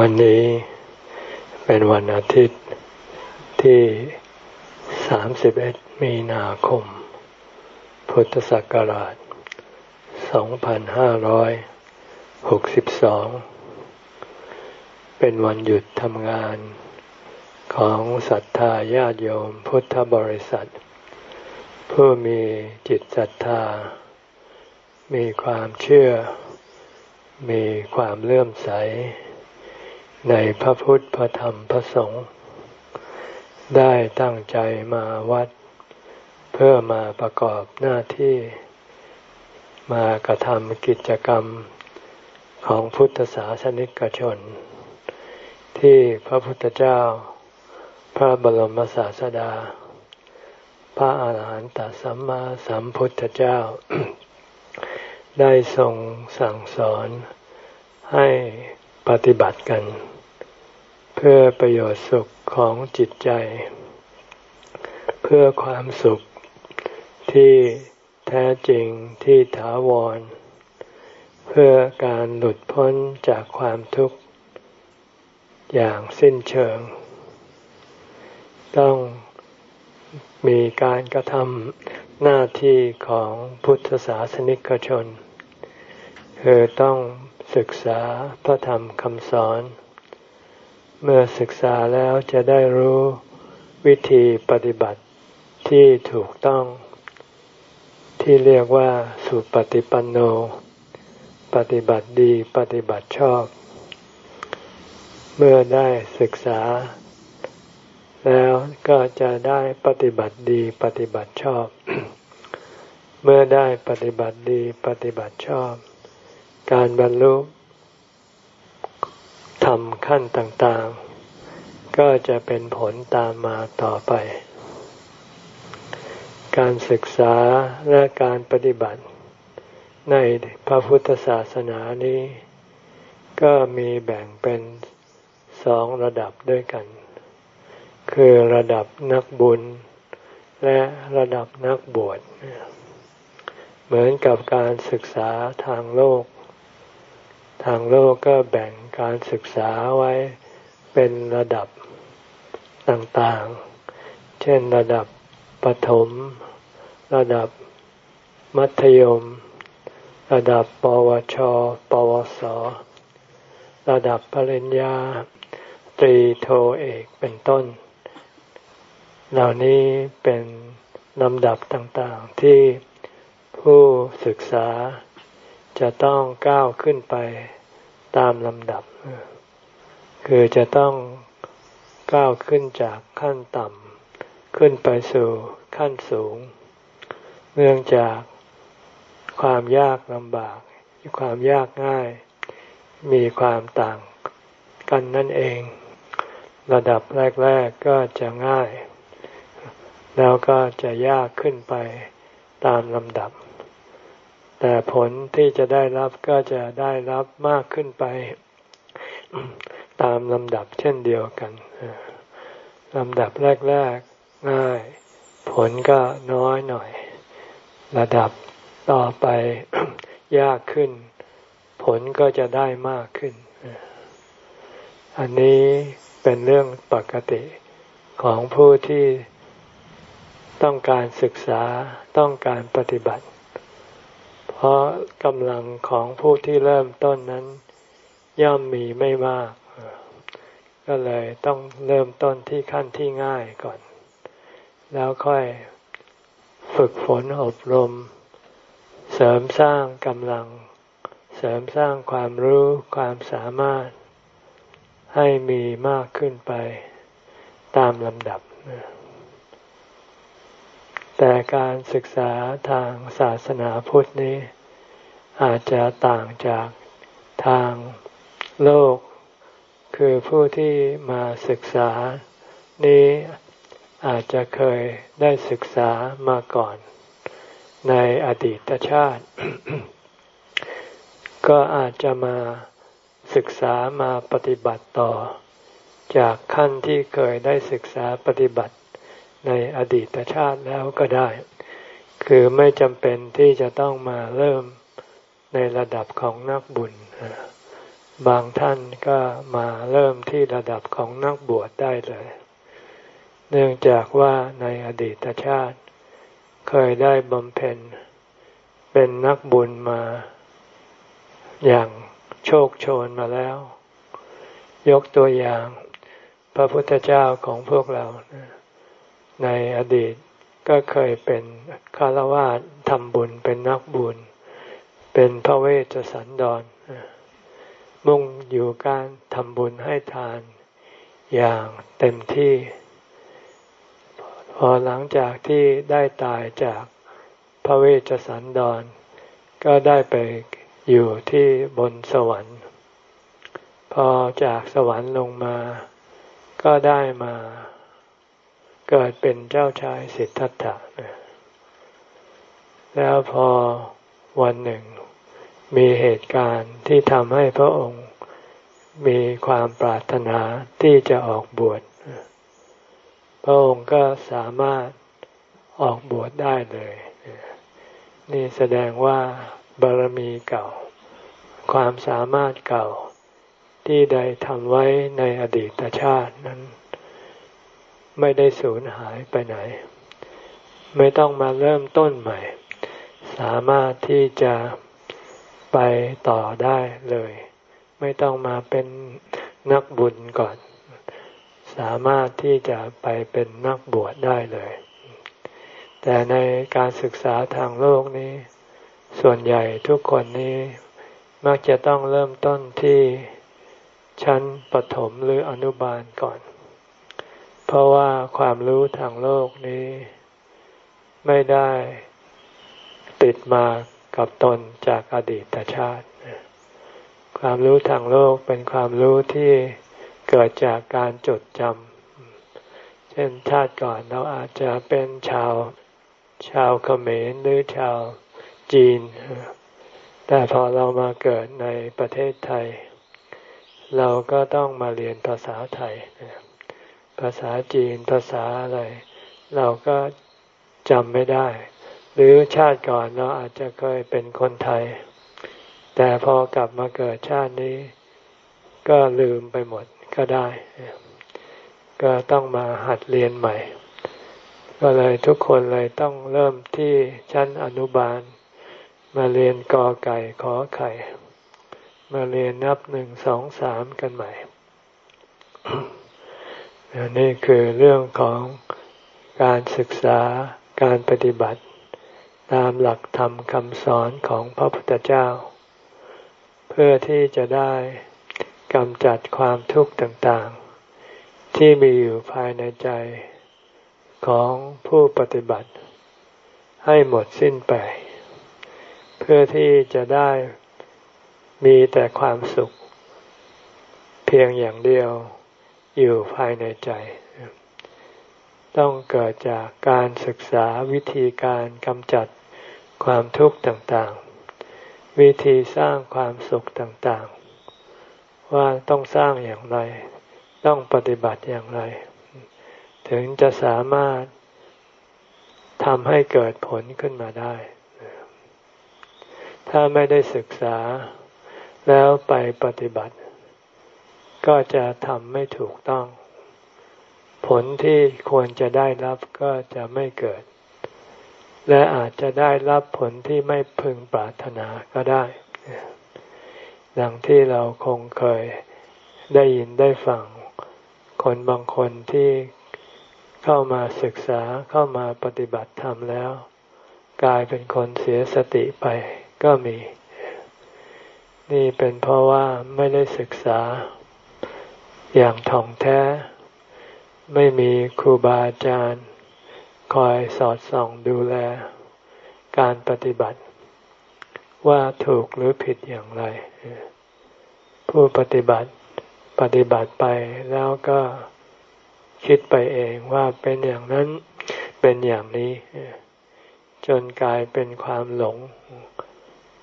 วันนี้เป็นวันอาทิตย์ที่ 31 มีนาคม พุทธศักราช 2562 เป็นวันหยุดทำงานของศรัทธาญาติโยมพุทธบริษัท ผู้มีจิตศรัทธา มีความเชื่อ มีความเลื่อมใส ในพระพุทธพระธรรมพระสงฆ์ได้ตั้งใจมาวัด เพื่อมาประกอบหน้าที่มากระทำกิจกรรมของพุทธศาสนิกชน ที่พระพุทธเจ้า พระบรมศาสดา พระอาหารหันตสัมมาสัมพุทธเจ้า ได้ทรงสั่งสอนให้ปฏิบัติกัน พื่อประโยชน์สุขของจิตใจ เพื่อความสุขที่แท้จริงที่ถาวร เพื่อการหลุดพ้นจากความทุกข์ อย่างสิ้นเชิง ต้องมีการกระทำหน้าที่ของพุทธศาสนิกชน คือต้องศึกษาพระธรรมคำสอน เมื่อศึกษาแล้วจะได้รู้วิธีปฏิบัติที่ถูกต้อง ที่เรียกว่าสุปฏิปันโน ปฏิบัติดีปฏิบัติชอบ เมื่อได้ศึกษา แล้วก็จะได้ปฏิบัติดีปฏิบัติชอบ เมื่อได้ปฏิบัติดีปฏิบัติชอบ การบรรลุ ทำขั้นต่างๆ ก็จะเป็นผลตามมาต่อไป การศึกษาและการปฏิบัติ ในพระพุทธศาสนานี้ ก็มีแบ่งเป็นสองระดับด้วยกัน คือระดับนักบุญ และระดับนักบวช เหมือนกับการศึกษาทางโลก ทางโลกก็แบ่งการศึกษาไว้เป็นระดับต่างๆ เช่นระดับปฐม ระดับมัธยม ระดับปวช ปวส ระดับปริญญา ตรีโทเอกเป็นต้น เหล่านี้เป็นลำดับต่างๆที่ผู้ศึกษา จะต้องก้าวขึ้นไปตามลำดับ คือจะต้องก้าวขึ้นจากขั้นต่ำขึ้นไปสู่ขั้นสูง เนื่องจากความยากลำบากความยากง่าย มีความต่างกันนั่นเอง ระดับแรก ๆก็จะง่าย แล้วก็จะยากขึ้นไปตามลำดับ แต่ผลที่จะได้รับก็จะได้รับมากขึ้นไป ตามลำดับเช่นเดียวกันลำดับแรกๆง่าย ผลก็น้อยหน่อย ระดับต่อไปยากขึ้น ผลก็จะได้มากขึ้น อันนี้เป็นเรื่องปกติของผู้ที่ต้องการศึกษาต้องการปฏิบัติ เพราะกำลังของผู้ที่เริ่มต้นนั้น ย่อมมีไม่มาก ก็เลยต้องเริ่มต้นที่ขั้นที่ง่ายก่อน แล้วค่อยฝึกฝนอบรม เสริมสร้างกำลัง เสริมสร้างความรู้ความสามารถ ให้มีมากขึ้นไปตามลำดับ แต่การศึกษาทางศาสนาพุทธนี้ อาจจะต่างจากทางโลก คือผู้ที่มาศึกษา นี้อาจจะเคยได้ศึกษามาก่อน ในอดีตชาติ ก็อาจจะมาศึกษามาปฏิบัติต่อ จากขั้นที่เคยได้ศึกษาปฏิบัติในอดีตชาติแล้วก็ได้ คือไม่จำเป็นที่จะต้องมาเริ่ม ในระดับของนักบุญ บางท่านก็มาเริ่มที่ระดับของนักบวชได้เลย เนื่องจากว่าในอดีตชาติ เคยได้บำเพ็ญ เป็นนักบุญมา อย่างโชคโชนมาแล้ว ยกตัวอย่างพระพุทธเจ้าของพวกเราในอดีตก็เคยเป็นคารวะทำบุญเป็นนักบุญเป็นพระเวชสันดร มุ่งอยู่การทำบุญให้ทานอย่างเต็มที่ พอหลังจากที่ได้ตายจากพระเวชสันดร ก็ได้ไปอยู่ที่บนสวรรค์ พอจากสวรรค์ลงมา ก็ได้มาเกิดเป็นเจ้าชายสิทธัตถะแล้วพอวันหนึ่ง มีเหตุการณ์ที่ทำให้พระองค์มีความปรารถนาที่จะออกบวช พระองค์ก็สามารถออกบวชได้เลย นี่แสดงว่าบารมีเก่า ความสามารถเก่าที่ได้ทำไว้ในอดีตชาตินั้น ไม่ได้สูญหายไปไหน ไม่ต้องมาเริ่มต้นใหม่ สามารถที่จะ ไปต่อได้เลย ไม่ต้องมาเป็นนักบุญก่อน สามารถที่จะไปเป็นนักบวชได้เลย แต่ในการศึกษาทางโลกนี้ ส่วนใหญ่ทุกคนนี้มักจะต้องเริ่มต้นที่ชั้นปฐมหรืออนุบาลก่อน เพราะว่าความรู้ทางโลกนี้ ไม่ได้ติดมา กับตนจากอดีตชาติ ความรู้ทางโลกเป็นความรู้ที่เกิดจากการจดจำเช่นชาติก่อนเราอาจจะเป็นชาวชาวเขมรหรือชาวจีน แต่พอเรามาเกิดในประเทศไทย เราก็ต้องมาเรียนภาษาไทย ภาษาจีนภาษาอะไร เราก็จำไม่ได้ หรือชาติก่อนเราอาจจะเคยเป็นคนไทย แต่พอกลับมาเกิดชาตินี้ ก็ลืมไปหมดก็ได้ ก็ต้องมาหัดเรียนใหม่ ก็เลยทุกคนเลยต้องเริ่มที่ชั้นอนุบาล มาเรียนกอไก่ขอไข่ มาเรียนนับหนึ่งสองสามกันใหม่นี่คือเรื่องของการศึกษาการปฏิบัติ ตามหลักธรรมคำสอนของพระพุทธเจ้า เพื่อที่จะได้กำจัดความทุกข์ต่างๆ ที่มีอยู่ภายในใจของผู้ปฏิบัติ ให้หมดสิ้นไป เพื่อที่จะได้มีแต่ความสุข เพียงอย่างเดียวอยู่ภายในใจ ต้องเกิดจากการศึกษาวิธีการกำจัด ความทุกข์ต่างๆ วิธีสร้างความสุขต่างๆ ว่าต้องสร้างอย่างไร ต้องปฏิบัติอย่างไร ถึงจะสามารถทำให้เกิดผลขึ้นมาได้ ถ้าไม่ได้ศึกษาแล้วไปปฏิบัติ ก็จะทำไม่ถูกต้อง ผลที่ควรจะได้รับก็จะไม่เกิด และอาจจะได้รับผลที่ไม่พึงปรารถนาก็ได้ ดังที่เราคงเคยได้ยินได้ฟัง คนบางคนที่เข้ามาศึกษาเข้ามาปฏิบัติธรรมแล้ว กลายเป็นคนเสียสติไปก็มี นี่เป็นเพราะว่าไม่ได้ศึกษาอย่างถ่องแท้ ไม่มีครูบาอาจารย์ คอยสอดส่องดูแล การปฏิบัติ ว่าถูกหรือผิดอย่างไร ผู้ปฏิบัติปฏิบัติไปแล้วก็คิดไปเองว่าเป็นอย่างนั้นเป็นอย่างนี้ จนกลายเป็นความหลง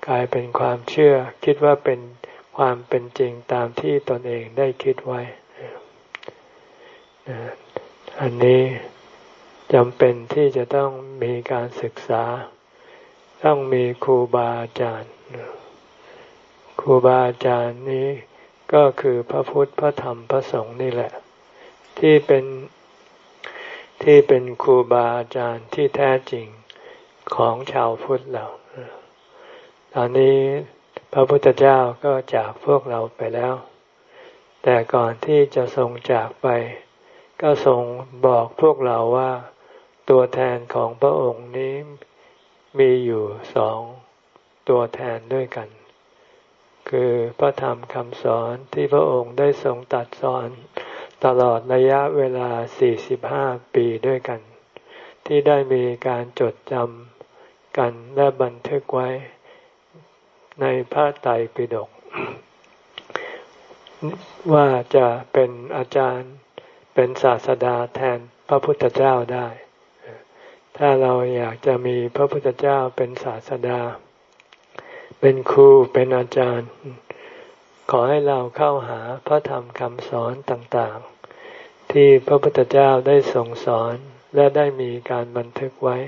กลายเป็นความเชื่อ คิดว่าเป็นความเป็นจริงตามที่ตนเองได้คิดไว้อันนี้ จำเป็นที่จะต้องมีการศึกษา ต้องมีครูบาอาจารย์ ครูบาอาจารย์นี้ก็คือพระพุทธพระธรรมพระสงฆ์นี่แหละ ที่เป็นที่เป็นครูบาอาจารย์ที่แท้จริงของชาวพุทธเราตอนนี้พระพุทธเจ้าก็จากพวกเราไปแล้ว แต่ก่อนที่จะทรงจากไป ก็ทรงบอกพวกเราว่า ตัวแทนของพระองค์นี้มีอยู่สองตัวแทนด้วยกัน คือพระธรรมคำสอนที่พระองค์ได้ทรงตัดสอนตลอดระยะเวลา 45 ปีด้วยกัน ที่ได้มีการจดจำกันและบันทึกไว้ในพระไตรปิฎกว่าจะเป็นอาจารย์เป็นศาสดาแทนพระพุทธเจ้าได้ ถ้าเราอยากจะมีพระพุทธเจ้าเป็นศาสดา เป็นครูเป็นอาจารย์ ขอให้เราเข้าหาพระธรรมคำสอนต่างๆ ที่พระพุทธเจ้าได้ทรงสอนและได้มีการบันทึกไว้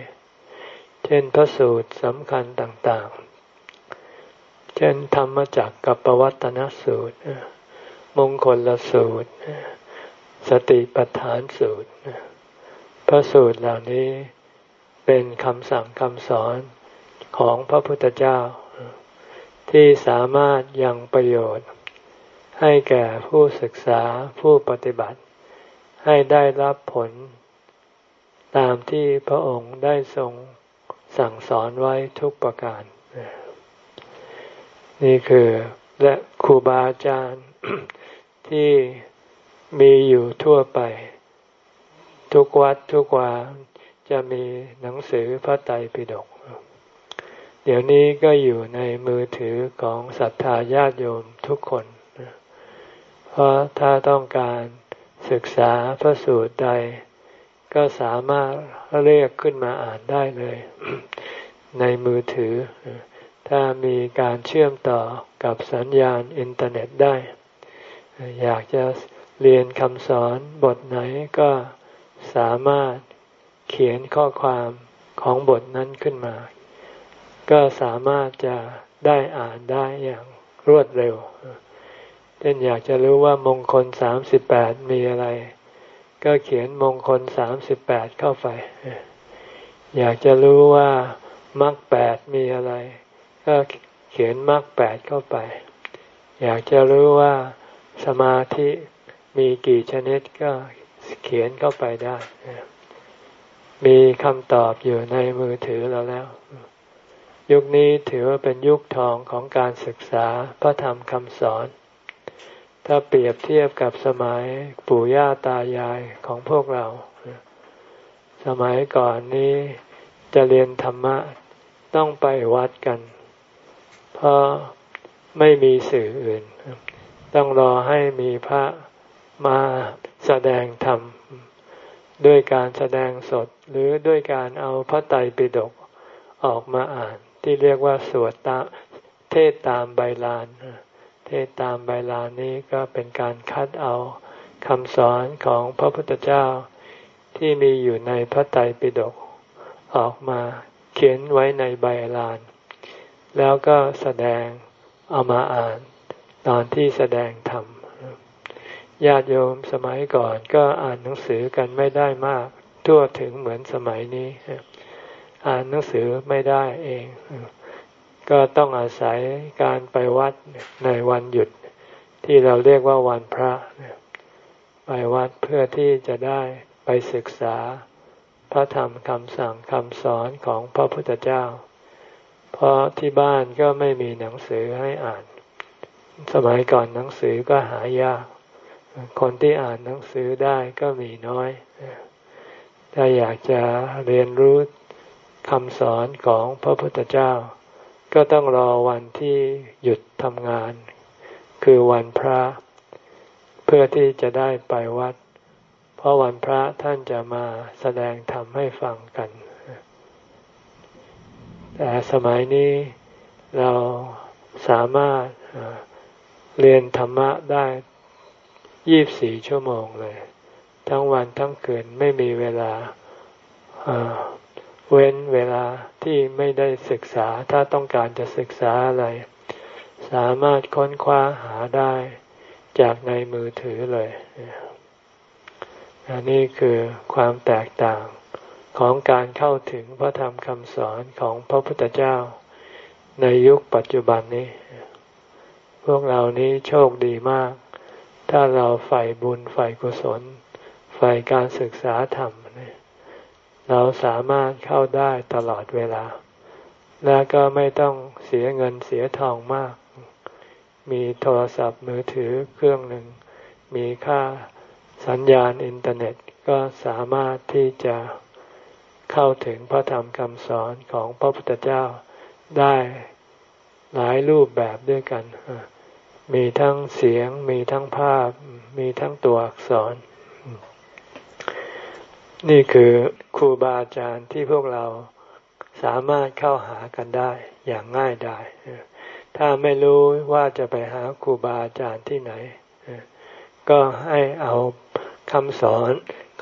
เช่นพระสูตรสำคัญต่างๆ เช่นธรรมจักกับปวัตนสูตร มงคลละสูตร สติปัฏฐานสูตร พระสูตรเหล่านี้ เป็นคำสั่งคำสอนของพระพุทธเจ้า ที่สามารถยังประโยชน์ ให้แก่ผู้ศึกษาผู้ปฏิบัติ ให้ได้รับผล ตามที่พระองค์ได้ทรงสั่งสอนไว้ทุกประการ นี่คือและครูบาอาจารย์ที่มีอยู่ทั่วไป ทุกวัดทุกวา จะมีหนังสือพระไตรปิฎกเดี๋ยวนี้ก็อยู่ในมือถือของศรัทธาญาติโยมทุกคน เพราะถ้าต้องการศึกษาพระสูตรใด ก็สามารถเรียกขึ้นมาอ่านได้เลย ในมือถือ ถ้ามีการเชื่อมต่อกับสัญญาณอินเทอร์เน็ตได้ อยากจะเรียนคำสอนบทไหนก็สามารถ เขียนข้อความของบทนั้นขึ้นมา ก็สามารถจะได้อ่านได้อย่างรวดเร็ว เช่นอยากจะรู้ว่ามงคลสามสิบแปดมีอะไร ก็เขียนมงคลสามสิบแปดเข้าไป อยากจะรู้ว่ามรรคแปดมีอะไร ก็เขียนมรรคแปดเข้าไป อยากจะรู้ว่าสมาธิมีกี่ชนิดก็เขียนเข้าไปได้ มีคำตอบอยู่ในมือถือเราแล้ว ยุคนี้ถือว่าเป็นยุคทองของการศึกษาพระธรรมคำสอน ถ้าเปรียบเทียบกับสมัยปู่ย่าตายายของพวกเรา สมัยก่อนนี้จะเรียนธรรมะต้องไปวัดกัน เพราะไม่มีสื่ออื่น ต้องรอให้มีพระมาแสดงธรรม ด้วยการแสดงสดหรือด้วยการเอาพระไตรปิฎกออกมาอ่าน ที่เรียกว่าสวดตามเทศตามใบลาน เทศตามใบลานนี้ก็เป็นการคัดเอาคำสอนของพระพุทธเจ้าที่มีอยู่ในพระไตรปิฎกออกมาเขียนไว้ในใบลาน แล้วก็แสดงเอามาอ่าน ตอนที่แสดงธรรม ญาติโยมสมัยก่อนก็อ่านหนังสือกันไม่ได้มาก ทั่วถึงเหมือนสมัยนี้ อ่านหนังสือไม่ได้เอง ก็ต้องอาศัยการไปวัดในวันหยุด ที่เราเรียกว่าวันพระไปวัดเพื่อที่จะได้ไปศึกษาพระธรรมคำสั่งคำสอนของพระพุทธเจ้า เพราะที่บ้านก็ไม่มีหนังสือให้อ่าน สมัยก่อนหนังสือก็หายาก คนที่อ่านหนังสือได้ก็มีน้อย ถ้าอยากจะเรียนรู้คำสอนของพระพุทธเจ้า ก็ต้องรอวันที่หยุดทำงาน คือวันพระ เพื่อที่จะได้ไปวัด เพราะวันพระท่านจะมาแสดงธรรมให้ฟังกัน แต่สมัยนี้เราสามารถเรียนธรรมะได้ ยี่บสี่ชั่วโมงเลย ทั้งวันทั้งคืนไม่มีเวลาเว้นเวลาที่ไม่ได้ศึกษาถ้าต้องการจะศึกษาอะไร สามารถค้นคว้าหาได้จากในมือถือเลยอันนี้คือความแตกต่างของการเข้าถึงพระธรรมคำสอนของพระพุทธเจ้า ในยุคปัจจุบันนี้ พวกเรานี้โชคดีมาก ถ้าเราใฝ่บุญใฝ่กุศลใฝ่การศึกษาธรรมเราสามารถเข้าได้ตลอดเวลา และก็ไม่ต้องเสียเงินเสียทองมาก มีโทรศัพท์มือถือเครื่องหนึ่ง มีค่าสัญญาณอินเทอร์เน็ตก็สามารถที่จะเข้าถึงพระธรรมคำสอนของพระพุทธเจ้าได้หลายรูปแบบด้วยกัน มีทั้งเสียง มีทั้งภาพ มีทั้งตัวอักษร นี่คือครูบาอาจารย์ที่พวกเราสามารถเข้าหากันได้อย่างง่ายดายถ้าไม่รู้ว่าจะไปหาครูบาอาจารย์ที่ไหน ก็ให้เอาคำสอน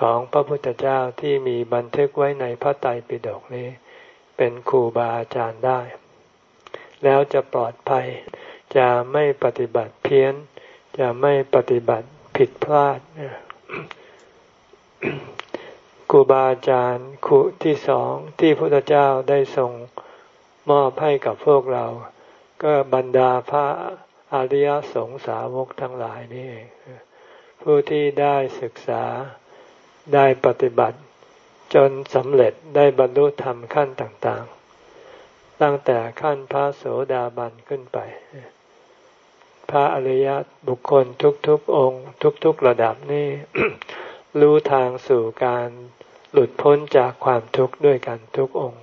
ของพระพุทธเจ้าที่มีบันทึกไว้ในพระไตรปิฎกนี้ เป็นครูบาอาจารย์ได้ แล้วจะปลอดภัย จะไม่ปฏิบัติเพี้ยน จะไม่ปฏิบัติผิดพลาดครูบาอาจารย์ครูที่สองที่พระพุทธเจ้าได้ส่งมอบให้กับพวกเรา ก็บรรดาพระอริยสงสาวกทั้งหลายนี่เองผู้ที่ได้ศึกษาได้ปฏิบัติ จนสำเร็จได้บรรลุธรรมขั้นต่างๆ ตั้งแต่ขั้นพระโสดาบันขึ้นไป พระอริยบุคคลทุกๆองค์ ทุกๆระดับนี่รู้ทางสู่การหลุดพ้นจากความทุกข์ด้วยกันทุกองค์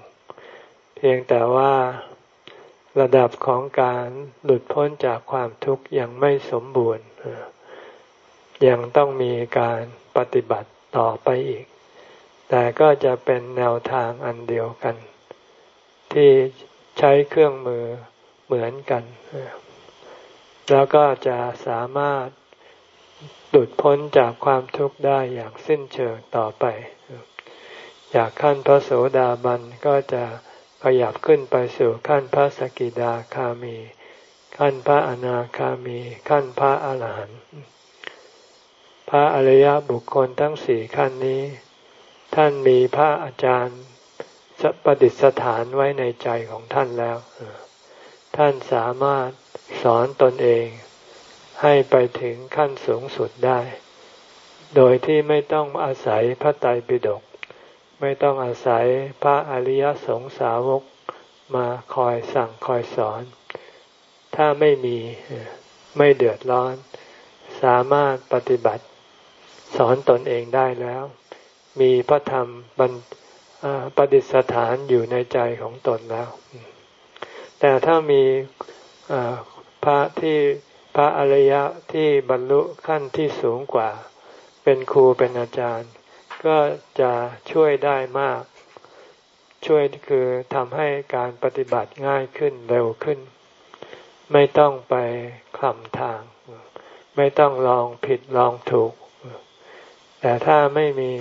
เพียงแต่ว่าระดับของการหลุดพ้นจากความทุกข์ยังไม่สมบูรณ์ ยังต้องมีการปฏิบัติต่อไปอีก แต่ก็จะเป็นแนวทางอันเดียวกัน ที่ใช้เครื่องมือเหมือนกัน แล้วก็จะสามารถหลุดพ้นจากความทุกข์ได้อย่างสิ้นเชิงต่อไป จากขั้นพระโสดาบันก็จะขยับขึ้นไปสู่ขั้นพระสกิดาคามี ขั้นพระอนาคามี ขั้นพระอาหารหันต์พระอริยบุคคลทั้งสี่ขั้นนี้ ท่านมีพระอาจารย์ประดิษฐานไว้ในใจของท่านแล้ว ท่านสามารถสอนตนเองให้ไปถึงขั้นสูงสุดได้ โดยที่ไม่ต้องอาศัยพระไตรปิฎก ไม่ต้องอาศัยพระอริยสงสาวกมาคอยสั่งคอยสอน ถ้าไม่มีไม่เดือดร้อน สามารถปฏิบัติ สอนตนเองได้แล้ว มีพระธรรมประดิษฐานอยู่ในใจของตนแล้ว แต่ถ้ามีพระที่พระอริยะที่บรรลุขั้นที่สูงกว่า เป็นครูเป็นอาจารย์ ก็จะช่วยได้มาก ช่วยคือทำให้การปฏิบัติง่ายขึ้นเร็วขึ้น ไม่ต้องไปคลำทาง ไม่ต้องลองผิดลองถูก แต่ถ้าไม่มี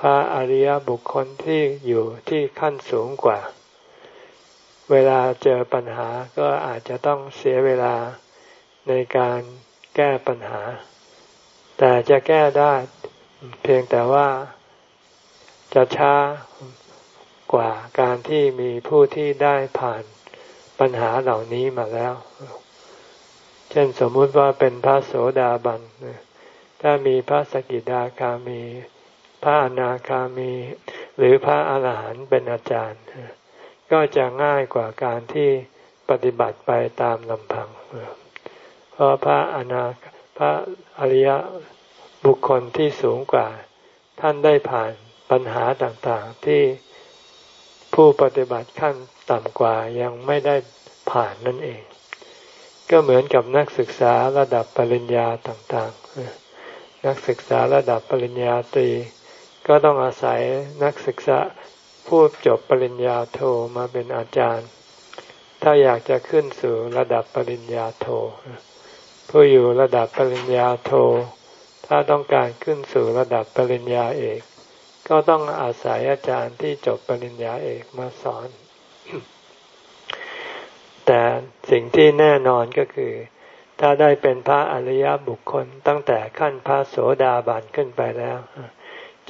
พระอริยบุคคลที่อยู่ที่ขั้นสูงกว่า เวลาเจอปัญหาก็อาจจะต้องเสียเวลาในการแก้ปัญหา แต่จะแก้ได้เพียงแต่ว่าจะช้ากว่าการที่มีผู้ที่ได้ผ่านปัญหาเหล่านี้มาแล้ว เช่นสมมุติว่าเป็นพระโสดาบัน ถ้ามีพระสกิดาคามี พระอนาคามี หรือพระอาหารหันต์เป็นอาจารย์ ก็จะง่ายกว่าการที่ปฏิบัติไปตามลำพัง เพราะพระอนาพระอริยบุคคลที่สูงกว่า ท่านได้ผ่านปัญหาต่างๆที่ผู้ปฏิบัติขั้นต่ำกว่ายังไม่ได้ผ่านนั่นเอง ก็เหมือนกับนักศึกษาระดับปริญญาต่างๆ นักศึกษาระดับปริญญาตรี ก็ต้องอาศัยนักศึกษา ผู้จบปริญญาโทมาเป็นอาจารย์ ถ้าอยากจะขึ้นสู่ระดับปริญญาโท ผู้อยู่ระดับปริญญาโท ถ้าต้องการขึ้นสู่ระดับปริญญาเอก ก็ต้องอาศัยอาจารย์ที่จบปริญญาเอกมาสอน แต่สิ่งที่แน่นอนก็คือ ถ้าได้เป็นพระอริยบุคคลตั้งแต่ขั้นพระโสดาบันขึ้นไปแล้ว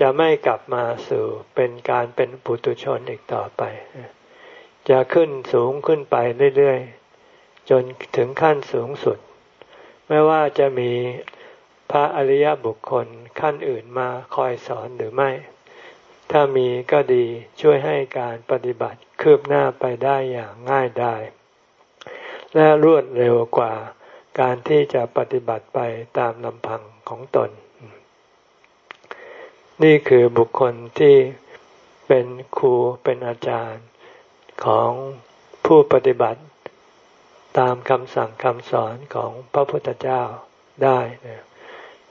จะไม่กลับมาสู่เป็นการเป็นปุตุชนอีกต่อไป จะขึ้นสูงขึ้นไปเรื่อยๆ จนถึงขั้นสูงสุด ไม่ว่าจะมีพระอริยบุคคลขั้นอื่นมาคอยสอนหรือไม่ ถ้ามีก็ดีช่วยให้การปฏิบัติคืบหน้าไปได้อย่างง่ายได้ และรวดเร็วกว่าการที่จะปฏิบัติไปตามลำพังของตน นี่คือบุคคลที่เป็นครูเป็นอาจารย์ของผู้ปฏิบัติ ตามคำสั่งคำสอนของพระพุทธเจ้าได้นะ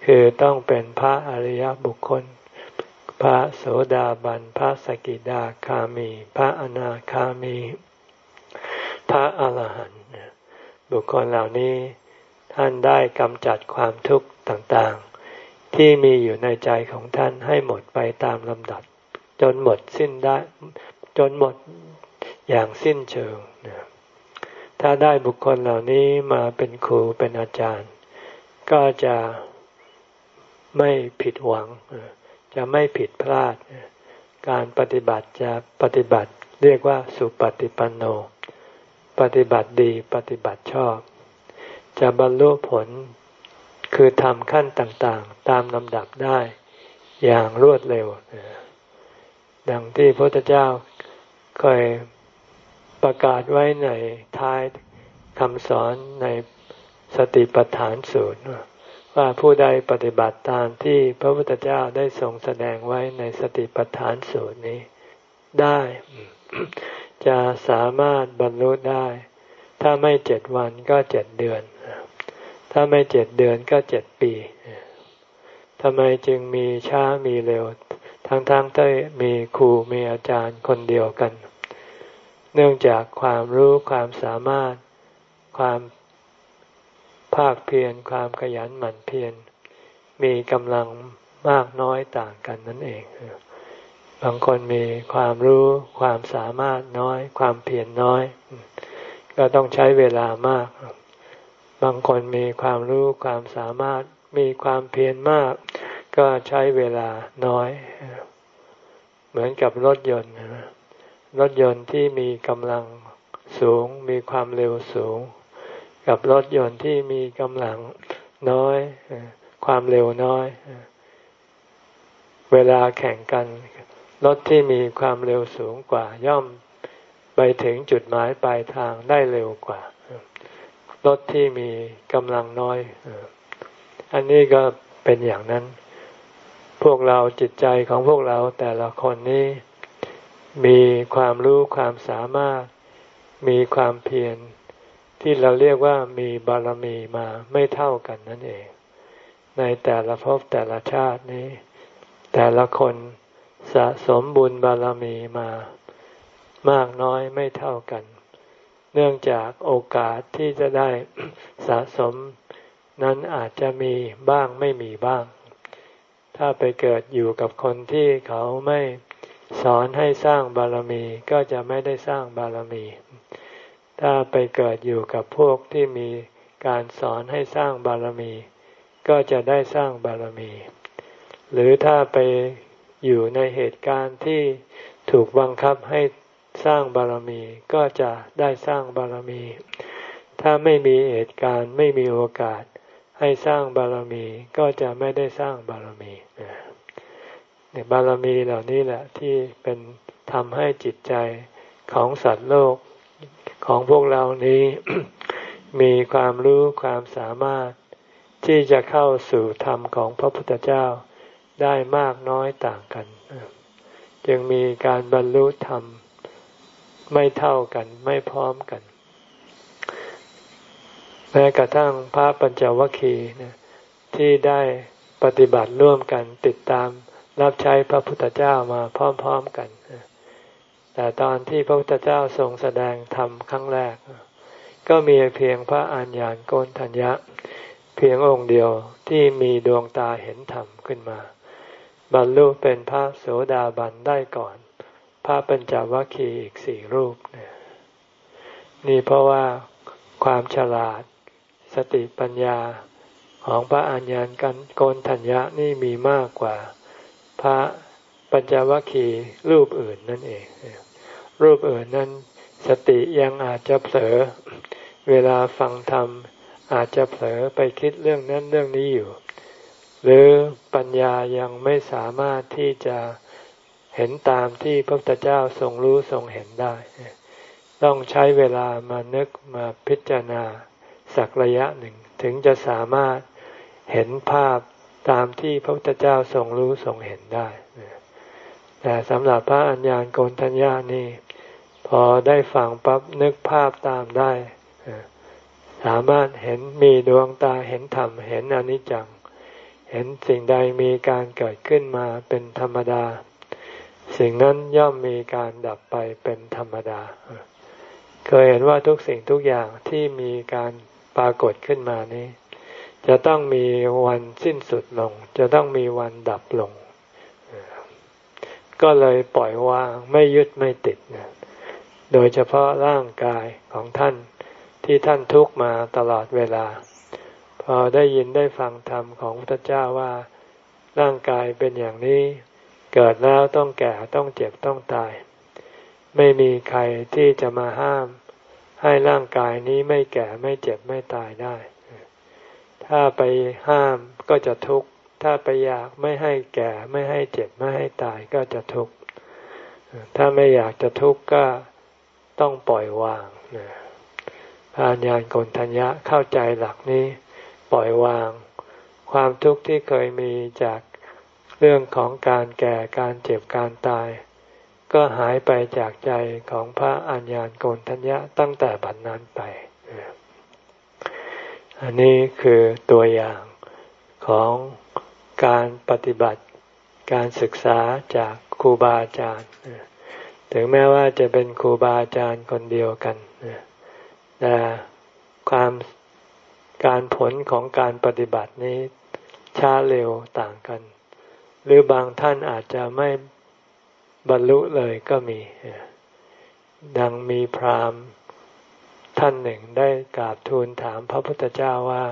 คือต้องเป็นพระอริยบุคคล พระโสดาบัน พระสกิดาคามี พระอนาคามี พระอาหารหันต์บุคคลเหล่านี้ท่านได้กำจัดความทุกข์ต่างๆ ที่มีอยู่ในใจของท่านให้หมดไปตามลำดับ จนหมดสิ้นได้ จนหมดอย่างสิ้นเชิงถ้าได้บุคคลเหล่านี้มาเป็นครูเป็นอาจารย์ ก็จะไม่ผิดหวัง จะไม่ผิดพลาด การปฏิบัติจะปฏิบัติเรียกว่าสุปฏิปันโน ปฏิบัติดีปฏิบัติชอบ จะบรรลุผล คือทำขั้นต่างๆ ตามลำดับได้อย่างรวดเร็ว ดังที่พระพุทธเจ้าเคยประกาศไว้ในท้ายคำสอนในสติปัฏฐานสูตร ว่าผู้ใดปฏิบัติตามที่พระพุทธเจ้าได้ทรงแสดงไว้ในสติปัฏฐานสูตรนี้ได้ จะสามารถบรรลุได้ ถ้าไม่เจ็ดวันก็เจ็ดเดือน ถ้าไม่เจ็ดเดือนก็เจ็ดปีทำไมจึงมีช้ามีเร็ว ทั้งๆทที่มีครูมีอาจารย์คนเดียวกัน เนื่องจากความรู้ความสามารถ ความภาคเพียรความขยันหมั่นเพียรมีกำลังมากน้อยต่างกันนั่นเอง บางคนมีความรู้ความสามารถน้อย ความเพียรน้อย ก็ต้องใช้เวลามาก บางคนมีความรู้ความสามารถมีความเพียรมาก ก็ใช้เวลาน้อย เหมือนกับรถยนต์รถยนต์ที่มีกำลังสูง มีความเร็วสูง กับรถยนต์ที่มีกำลังน้อย ความเร็วน้อย เวลาแข่งกันรถที่มีความเร็วสูงกว่าย่อมไปถึงจุดหมายปลายทางได้เร็วกว่า รถที่มีกำลังน้อย อันนี้ก็เป็นอย่างนั้น พวกเราจิตใจของพวกเราแต่ละคนนี้มีความรู้ความสามารถ มีความเพียรที่เราเรียกว่ามีบารมีมาไม่เท่ากันนั่นเอง ในแต่ละภพแต่ละชาตินี้ แต่ละคนสะสมบุญบารมีมามากน้อยไม่เท่ากัน เนื่องจากโอกาสที่จะได้สะสม นั้นอาจจะมีบ้างไม่มีบ้าง ถ้าไปเกิดอยู่กับคนที่เขาไม่สอนให้สร้างบารมีก็จะไม่ได้สร้างบารมี ถ้าไปเกิดอยู่กับพวกที่มีการสอนให้สร้างบารมี ก็จะได้สร้างบารมี หรือถ้าไปอยู่ในเหตุการณ์ที่ถูกบังคับให้ สร้างบารมีก็จะได้สร้างบารมี ถ้าไม่มีเหตุการณ์ไม่มีโอกาส ให้สร้างบารมีก็จะไม่ได้สร้างบารมีเนี่ยบารมีเหล่านี้แหละที่เป็นทำให้จิตใจของสัตว์โลกของพวกเรานี้ มีความรู้ความสามารถที่จะเข้าสู่ธรรมของพระพุทธเจ้าได้มากน้อยต่างกัน จึงมีการบรรลุธรรม ไม่เท่ากันไม่พร้อมกัน แม้กระทั่งพระปัญจวัคคีย์ที่ได้ปฏิบัติร่วมกันติดตามรับใช้พระพุทธเจ้ามาพร้อมๆกัน แต่ตอนที่พระพุทธเจ้าทรงแสดงธรรมครั้งแรก ก็มีเพียงพระอัญญาณโกนทัญญะ เพียงองค์เดียวที่มีดวงตาเห็นธรรมขึ้นมา บรรลุเป็นพระโสดาบันได้ก่อน พระปัญจวัคคีย์อีกสี่รูปนี่เพราะว่าความฉลาดสติปัญญาของพระอัญญาณกันโกนทัญญะนี่มีมากกว่า พระปัญจวัคคีย์รูปอื่นนั่นเอง รูปอื่นนั้นสติยังอาจจะเผลอเวลาฟังธรรมอาจจะเผลอไปคิดเรื่องนั้นเรื่องนี้อยู่ หรือปัญญายังไม่สามารถที่จะ เห็นตามที่พระพุทธเจ้าทรงรู้ทรงเห็นได้ ต้องใช้เวลามานึกมาพิจารณาสักระยะหนึ่ง ถึงจะสามารถเห็นภาพตามที่พระพุทธเจ้าทรงรู้ทรงเห็นได้ แต่สำหรับพระอัญญาณโกนทัญญานี่ พอได้ฟังปั๊บนึกภาพตามได้ สามารถเห็นมีดวงตาเห็นธรรมเห็นอนิจจัง เห็นสิ่งใดมีการเกิดขึ้นมาเป็นธรรมดา สิ่งนั้นย่อมมีการดับไปเป็นธรรมดา เคยเห็นว่าทุกสิ่งทุกอย่างที่มีการปรากฏขึ้นมานี้ จะต้องมีวันสิ้นสุดลง จะต้องมีวันดับลง ก็เลยปล่อยวางไม่ยึดไม่ติดนะโดยเฉพาะร่างกายของท่านที่ท่านทุกมาตลอดเวลา พอได้ยินได้ฟังธรรมของพระเจ้าว่าร่างกายเป็นอย่างนี้ เกิดแล้วต้องแก่ต้องเจ็บต้องตาย ไม่มีใครที่จะมาห้าม ให้ร่างกายนี้ไม่แก่ไม่เจ็บไม่ตายได้ ถ้าไปห้ามก็จะทุกข์ ถ้าไปอยากไม่ให้แก่ไม่ให้เจ็บไม่ให้ตายก็จะทุกข์ ถ้าไม่อยากจะทุกข์ก็ต้องปล่อยวางพาญาณโกนทัญญะเข้าใจหลักนี้ ปล่อยวาง ความทุกข์ที่เคยมีจาก เรื่องของการแก่การเจ็บการตาย ก็หายไปจากใจของพระอัญญาณโกนทัญญะตั้งแต่บัดนนั้นไป อันนี้คือตัวอย่างของการปฏิบัติการศึกษาจากครูบาอาจารย์ ถึงแม้ว่าจะเป็นครูบาอาจารย์คนเดียวกันแต่ความการผลของการปฏิบัตินี้ช้าเร็วต่างกัน หรือบางท่านอาจจะไม่บรรลุเลยก็มี ดังมีพรามท่านหนึ่งได้กราบทูลถามพระพุทธเจ้าว่า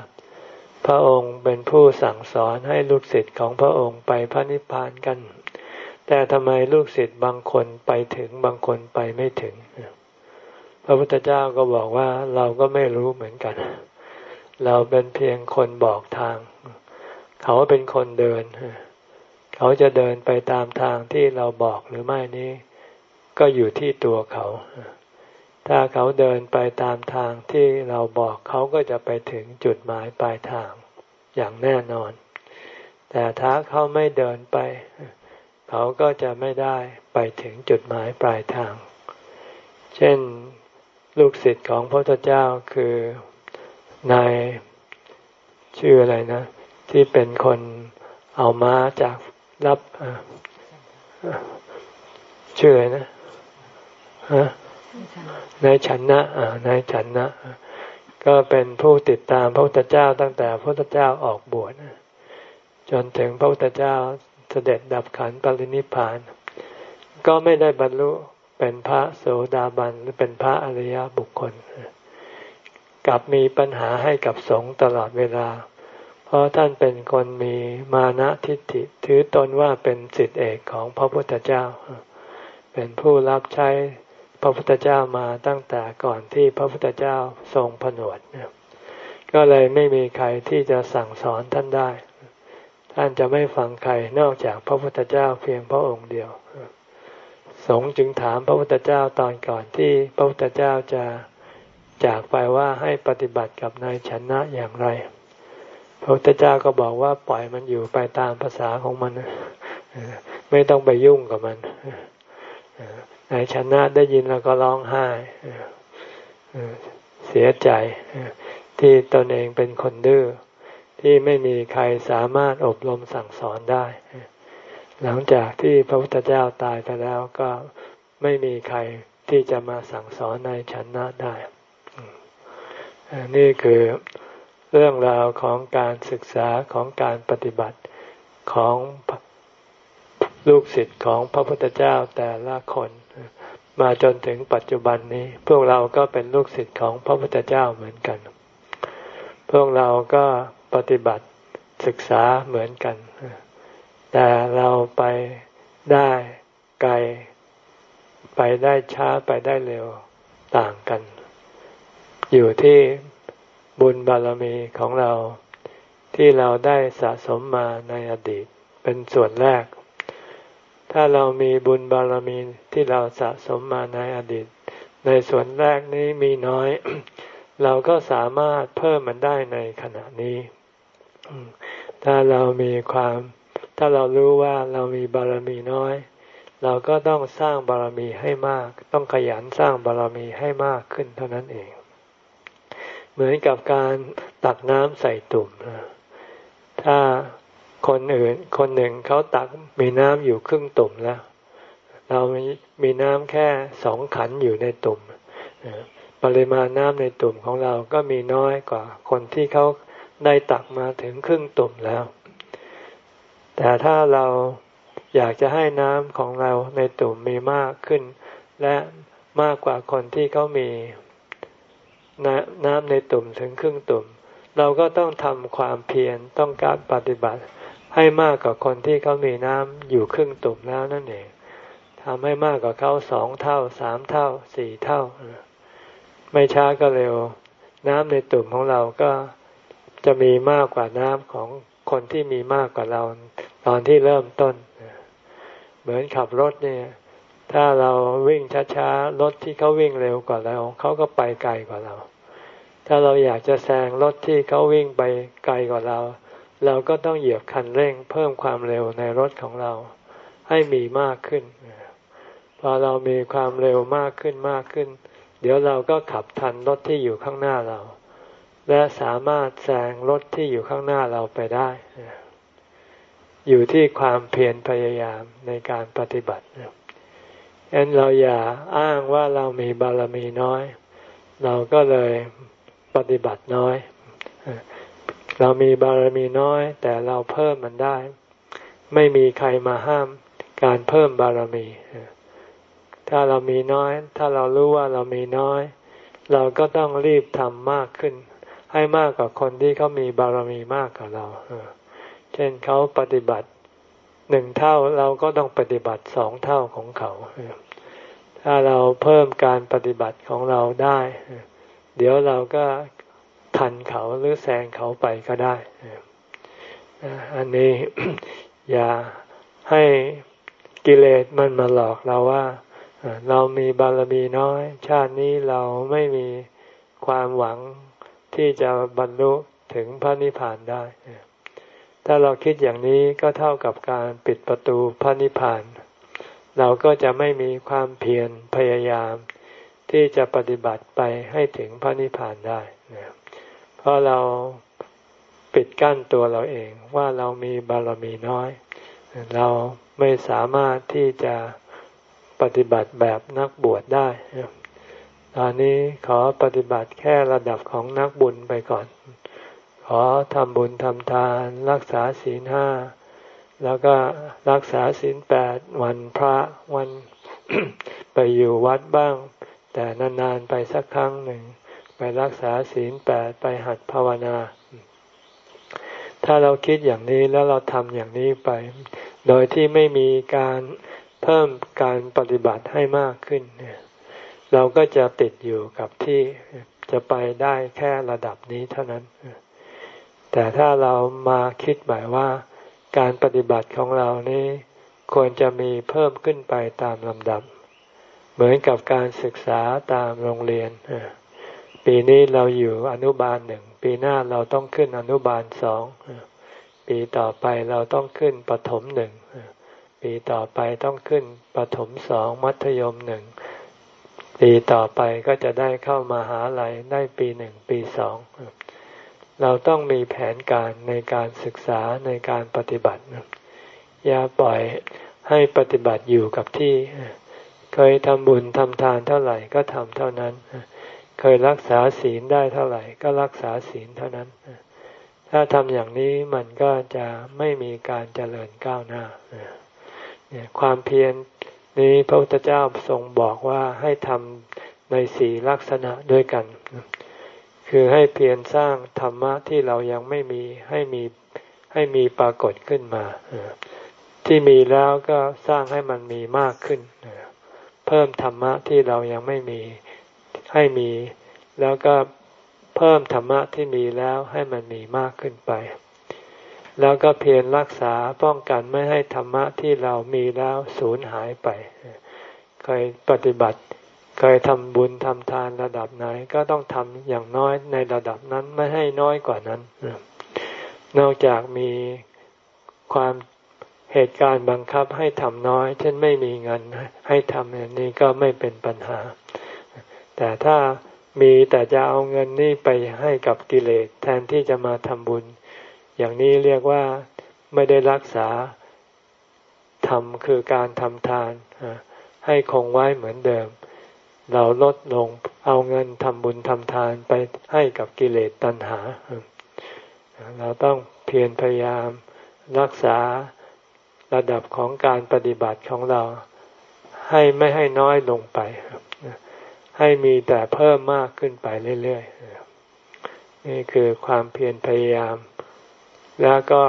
พระองค์เป็นผู้สั่งสอนให้ลูกศิษย์ของพระองค์ไปพระนิพพานกัน แต่ทำไมลูกศิษย์บางคนไปถึงบางคนไปไม่ถึง พระพุทธเจ้าก็บอกว่าเราก็ไม่รู้เหมือนกัน เราเป็นเพียงคนบอกทาง เขาเป็นคนเดินเเขาจะเดินไปตามทางที่เราบอกหรือไม่นี้ ก็อยู่ที่ตัวเขา ถ้าเขาเดินไปตามทางที่เราบอกเขาก็จะไปถึงจุดหมายปลายทางอย่างแน่นอน แต่ถ้าเขาไม่เดินไป เขาก็จะไม่ได้ไปถึงจุดหมายปลายทาง เช่นลูกศิษย์ของพระพุทธเจ้าคือนายชื่ออะไรนะ ที่เป็นคนเอาม้าจาก รับชื่ออะไรนะฮะนายฉันนะนายฉันนะ ก็เป็นผู้ติดตามพระพุทธเจ้าตั้งแต่พระพุทธเจ้าออกบวชจนถึงพระพุทธเจ้าเสด็จดับขันปรินิพาน ก็ไม่ได้บรรลุเป็นพระโสดาบันหรือเป็นพระอริยบุคคลกลับมีปัญหาให้กับสงฆ์ตลอดเวลา ราะท่านเป็นคนมีมานะทิฏฐิ ถือตนว่าเป็นสิทธิเอกของพระพุทธเจ้า เป็นผู้รับใช้พระพุทธเจ้ามาตั้งแต่ก่อนที่พระพุทธเจ้าทรงผนวดก็เลยไม่มีใครที่จะสั่งสอนท่านได้ ท่านจะไม่ฟังใครนอกจากพระพุทธเจ้าเพียงพระองค์เดียว สงจึงถามพระพุทธเจ้าตอนก่อนที่พระพุทธเจ้าจะจากไปว่าให้ปฏิบัติกับนายชนะอย่างไร พระพุทธเจ้าก็บอกว่าปล่อยมันอยู่ไปตามภาษาของมันไม่ต้องไปยุ่งกับมันนายชนะได้ยินแล้วก็ร้องไห้เสียใจที่ตนเองเป็นคนดื้อที่ไม่มีใครสามารถอบรมสั่งสอนได้ หลังจากที่พระพุทธเจ้าตายไปแล้วก็ไม่มีใครที่จะมาสั่งสอนในชนะได้ นี่คือ เรื่องราวของการศึกษาของการปฏิบัติของลูกศิษย์ของพระพุทธเจ้าแต่ละคน มาจนถึงปัจจุบันนี้ พวกเราก็เป็นลูกศิษย์ของพระพุทธเจ้าเหมือนกัน พวกเราก็ปฏิบัติศึกษาเหมือนกัน แต่เราไปได้ไกลไปได้ช้าไปได้เร็วต่างกัน อยู่ที่ บุญบารมีของเราที่เราได้สะสมมาในอดีตเป็นส่วนแรก ถ้าเรามีบุญบารมีที่เราสะสมมาในอดีต ในส่วนแรกนี้มีน้อย เราก็สามารถเพิ่มมันได้ในขณะนี้ ถ้าเรามีความ ถ้าเรารู้ว่าเรามีบารมีน้อย เราก็ต้องสร้างบารมีให้มาก ต้องขยันสร้างบารมีให้มากขึ้นเท่านั้นเอง เหมือนกับการตักน้ำใส่ตุ่ม ถ้าคนอื่นคนหนึ่งเขาตักมีน้ำอยู่ครึ่งตุ่มแล้ว เรามีมีน้ำแค่สองขันอยู่ในตุ่ม ปริมาณน้ำในตุ่มของเราก็มีน้อยกว่า คนที่เขาได้ตักมาถึงครึ่งตุ่มแล้ว แต่ถ้าเราอยากจะให้น้ำของเราในตุ่มมีมากขึ้น และมากกว่าคนที่เขามี น้ำในตุ่มถึงครึ่งตุ่ม เราก็ต้องทำความเพียรต้องการปฏิบัติ ให้มากกว่าคนที่เขามีน้ำอยู่ครึ่งตุ่มแล้วนั่นเองทำให้มากกว่าเขาสองเท่าสามเท่าสี่เท่า ไม่ช้าก็เร็ว น้ำในตุ่มของเราก็จะมีมากกว่าน้ำของคนที่มีมากกว่าเรา ตอนที่เริ่มต้น เหมือนขับรถเนี่ย ถ้าเราวิ่งช้าๆรถที่เขาวิ่งเร็วกว่าเราเขาก็ไปไกลกว่าเรา ถ้าเราอยากจะแซงรถที่เขาวิ่งไปไกลกว่าเรา เราก็ต้องเหยียบคันเร่ง เพิ่มความเร็วในรถของเรา ให้มีมากขึ้นพอเรามีความเร็วมากขึ้นมากขึ้น เดี๋ยวเราก็ขับทันรถที่อยู่ข้างหน้าเรา และสามารถแซงรถที่อยู่ข้างหน้าเราไปได้ อยู่ที่ความเพียรพยายามในการปฏิบัติ เอ็นเราอย่าอ้างว่าเรามีบารมีน้อย เราก็เลยปฏิบัติน้อย เรามีบารมีน้อย แต่เราเพิ่มมันได้ ไม่มีใครมาห้ามการเพิ่มบารมี ถ้าเรามีน้อย ถ้าเรารู้ว่าเรามีน้อย เราก็ต้องรีบทำมากขึ้น ให้มากกว่าคนที่เขามีบารมีมากกว่าเรา เช่นเขาปฏิบัติ หนึ่งเท่าเราก็ต้องปฏิบัติสองเท่าของเขา ถ้าเราเพิ่มการปฏิบัติของเราได้ เดี๋ยวเราก็ทันเขาหรือแซงเขาไปก็ได้ อันนี้อย่าให้กิเลสมันมาหลอกเราว่า เรามีบารมีน้อย ชาตินี้เราไม่มีความหวังที่จะบรรลุถึงพระนิพพานได้ ถ้าเราคิดอย่างนี้ก็เท่ากับการปิดประตูพระนิพพาน เราก็จะไม่มีความเพียรพยายาม ที่จะปฏิบัติไปให้ถึงพระนิพพานได้นะเพราะเราปิดกั้นตัวเราเองว่าเรามีบารมีน้อย เราไม่สามารถที่จะปฏิบัติแบบนักบวชได้ ตอนนี้ขอปฏิบัติแค่ระดับของนักบุญไปก่อน ขอทำบุญทำทานรักษาศีลห้าแล้วก็รักษาศีลแปดวันพระวันไปอยู่วัดบ้าง แต่นานๆไปสักครั้งหนึ่ง ไปรักษาศีลแปดไปหัดภาวนา ถ้าเราคิดอย่างนี้แล้วเราทำอย่างนี้ไป โดยที่ไม่มีการเพิ่มการปฏิบัติให้มากขึ้นเนี่ยเราก็จะติดอยู่กับที่จะไปได้แค่ระดับนี้เท่านั้น แต่ถ้าเรามาคิดหมายว่า การปฏิบัติของเรานี้ควรจะมีเพิ่มขึ้นไปตามลำดับ เหมือนกับการศึกษาตามโรงเรียน ปีนี้เราอยู่อนุบาลหนึ่ง ปีหน้าเราต้องขึ้นอนุบาลสอง ปีต่อไปเราต้องขึ้นปฐมหนึ่ง ปีต่อไปต้องขึ้นปฐมสองมัธยมหนึ่ง ปีต่อไปก็จะได้เข้ามาหาลัยได้ปีหนึ่งปีสอง เราต้องมีแผนการในการศึกษาในการปฏิบัติ อย่าปล่อยให้ปฏิบัติอยู่กับที่ เคยทำบุญทำทานเท่าไหร่ก็ทำเท่านั้น เคยรักษาศีลได้เท่าไหร่ก็รักษาศีลเท่านั้น ถ้าทำอย่างนี้มันก็จะไม่มีการเจริญก้าวหน้าเนี่ยความเพียรนี้พระพุทธเจ้าทรงบอกว่าให้ทำในสีลักษณะด้วยกัน คือให้เพียรสร้างธรรมะที่เรายังไม่มีให้มีให้มีปรากฏขึ้นมา ที่มีแล้วก็สร้างให้มันมีมากขึ้น เพิ่มธรรมะที่เรายังไม่มีให้มี แล้วก็เพิ่มธรรมะที่มีแล้วให้มันมีมากขึ้นไป แล้วก็เพียรรักษาป้องกันไม่ให้ธรรมะที่เรามีแล้วสูญหายไปเคยปฏิบัติ เคยทำบุญทำทานระดับไหน ก็ต้องทำอย่างน้อยในระดับนั้นไม่ให้น้อยกว่านั้น นอกจากมีความเหตุการณ์บังคับให้ทำน้อย เช่นไม่มีเงินให้ทำอย่างนี้ก็ไม่เป็นปัญหา แต่ถ้ามีแต่จะเอาเงินนี่ไปให้กับกิเลสแทนที่จะมาทำบุญ อย่างนี้เรียกว่าไม่ได้รักษาทำคือการทำทานให้คงไว้เหมือนเดิม เราลดลงเอาเงินทำบุญทำทานไปให้กับกิเลสตัณหา เราต้องเพียรพยายามรักษาระดับของการปฏิบัติของเราให้ไม่ให้น้อยลงไป ให้มีแต่เพิ่มมากขึ้นไปเรื่อยๆ นี่คือความเพียรพยายาม แล้วก็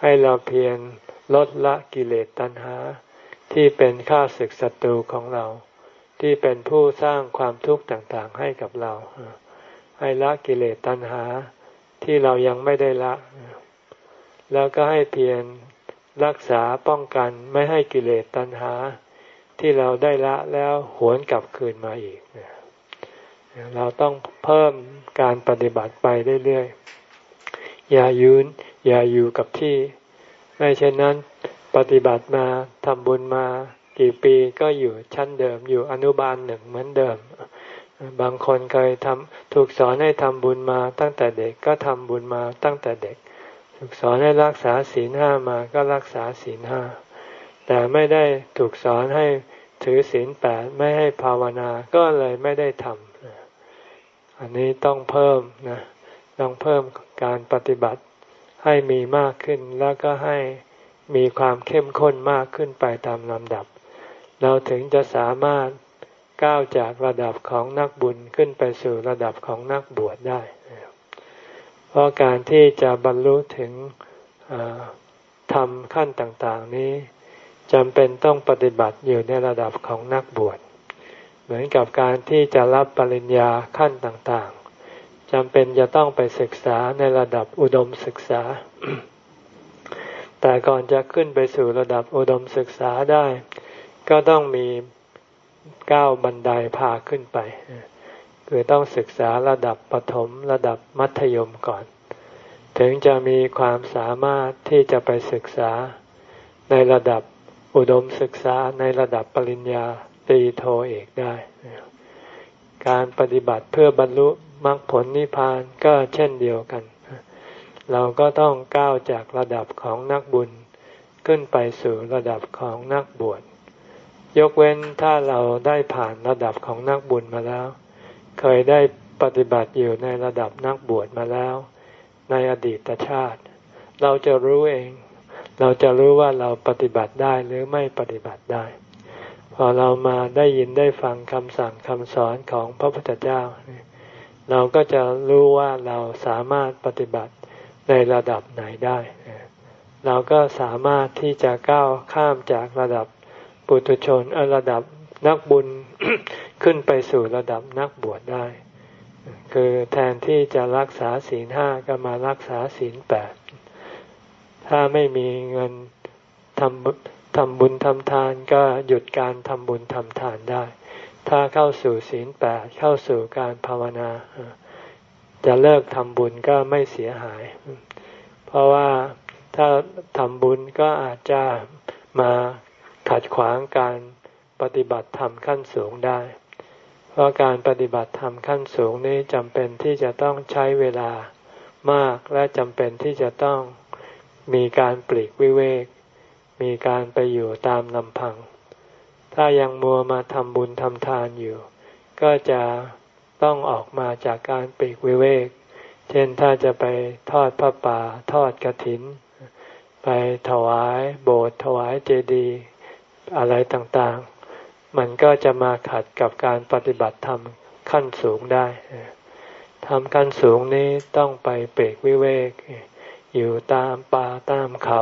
ให้เราเพียรลดละกิเลสตัณหา ที่เป็นข้าศึกศัตรูของเรา ที่เป็นผู้สร้างความทุกข์ต่างๆให้กับเราให้ละกิเลสตัณหาที่เรายังไม่ได้ละ แล้วก็ให้เพียรรักษาป้องกันไม่ให้กิเลสตัณหา ที่เราได้ละแล้วหวนกลับคืนมาอีก เราต้องเพิ่มการปฏิบัติไปเรื่อยๆ อย่ายืน อย่าอยู่กับที่ ไม่เช่นนั้น ปฏิบัติมาทำบุญมา กี่ปีก็อยู่ชั้นเดิมอยู่อนุบาลหนึ่งเหมือนเดิม บางคนเคยทำถูกสอนให้ทำบุญมาตั้งแต่เด็กก็ทำบุญมาตั้งแต่เด็ก ถูกสอนให้รักษาศีลห้ามาก็รักษาศีลห้าแต่ไม่ได้ถูกสอนให้ถือศีลแปดไม่ให้ภาวนาก็เลยไม่ได้ทำอันนี้ต้องเพิ่มนะต้องเพิ่มการปฏิบัติให้มีมากขึ้นแล้วก็ให้มีความเข้มข้นมากขึ้นไปตามลำดับ เราถึงจะสามารถก้าวจากระดับของนักบุญขึ้นไปสู่ระดับของนักบวชได้ เพราะการที่จะบรรลุถึงทำขั้นต่างๆนี้จำเป็นต้องปฏิบัติอยู่ในระดับของนักบวช เหมือนกับการที่จะรับปริญญาขั้นต่างๆจำเป็นจะต้องไปศึกษาในระดับอุดมศึกษา แต่ก่อนจะขึ้นไปสู่ระดับอุดมศึกษาได้ ก็ต้องมีก้าวบันไดพาขึ้นไป คือต้องศึกษาระดับปฐมระดับมัธยมก่อน ถึงจะมีความสามารถที่จะไปศึกษาในระดับอุดมศึกษาในระดับปริญญาตรีโทเอกได้ การปฏิบัติเพื่อบรรลุมรรคผลนิพพานก็เช่นเดียวกัน เราก็ต้องก้าวจากระดับของนักบุญขึ้นไปสู่ระดับของนักบวช ยกเว้นถ้าเราได้ผ่านระดับของนักบุญมาแล้ว เคยได้ปฏิบัติอยู่ในระดับนักบวชมาแล้ว ในอดีตชาติ เราจะรู้เอง เราจะรู้ว่าเราปฏิบัติได้หรือไม่ปฏิบัติได้ พอเรามาได้ยินได้ฟังคำสั่งคำสอนของพระพุทธเจ้า เราก็จะรู้ว่าเราสามารถปฏิบัติในระดับไหนได้ เราก็สามารถที่จะก้าวข้ามจากระดับ ปุถุชนระดับนักบุญขึ้นไปสู่ระดับนักบวชได้ คือแทนที่จะรักษาศีลห้าก็มารักษาศีลแปดถ้าไม่มีเงินทำทำบุญทำทานก็หยุดการทำบุญทำทานได้ ถ้าเข้าสู่ศีลแปดเข้าสู่การภาวนา จะเลิกทำบุญก็ไม่เสียหาย เพราะว่าถ้าทำบุญก็อาจจะมา ขัดขวางการปฏิบัติธรรมขั้นสูงได้ เพราะการปฏิบัติธรรมขั้นสูงนี้จำเป็นที่จะต้องใช้เวลามากและจำเป็นที่จะต้องมีการปลีกวิเวก มีการไปอยู่ตามลำพัง ถ้ายังมัวมาทำบุญทำทานอยู่ ก็จะต้องออกมาจากการปลีกวิเวก เช่นถ้าจะไปทอดพระป่าทอดกระถิน ไปถวายโบสถ์ถวายเจดีย์ อะไรต่างๆ มันก็จะมาขัดกับการปฏิบัติธรรมขั้นสูงได้ถ้ทำขั้นสูงนี้ต้องไปเปรกวิเวก อยู่ตามป่าตามเขา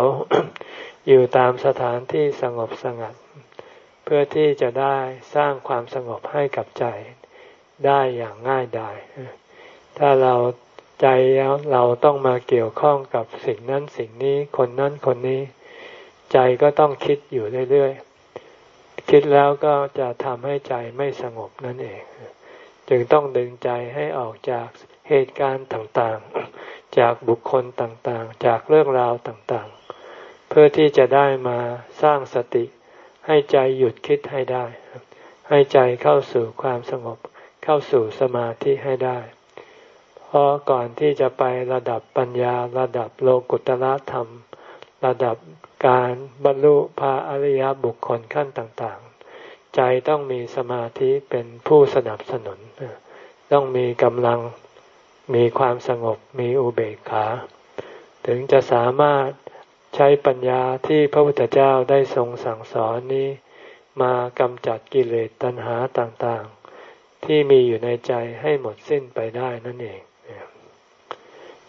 อยู่ตามสถานที่สงบสงัด เพื่อที่จะได้สร้างความสงบให้กับใจได้อย่างง่ายดายถ้าเราใจแล้วเราต้องมาเกี่ยวข้องกับสิ่งนั้นสิ่งนี้คนนั้นคนนี้ ใจก็ต้องคิดอยู่เรื่อยๆ คิดแล้วก็จะทำให้ใจไม่สงบนั่นเอง จึงต้องดึงใจให้ออกจากเหตุการณ์ต่างๆ จากบุคคลต่างๆ จากเรื่องราวต่างๆ เพื่อที่จะได้มาสร้างสติ ให้ใจหยุดคิดให้ได้ ให้ใจเข้าสู่ความสงบ เข้าสู่สมาธิให้ได้ เพราะก่อนที่จะไประดับปัญญาระดับโลกุตละธรรม ระดับการบรรลุพระอริยบุคคลขั้นต่างๆ ใจต้องมีสมาธิเป็นผู้สนับสนุน ต้องมีกำลังมีความสงบมีอุเบกขา ถึงจะสามารถใช้ปัญญาที่พระพุทธเจ้าได้ทรงสั่งสอนนี้ มากำจัดกิเลสตัณหาต่างๆ ที่มีอยู่ในใจให้หมดสิ้นไปได้นั่นเอง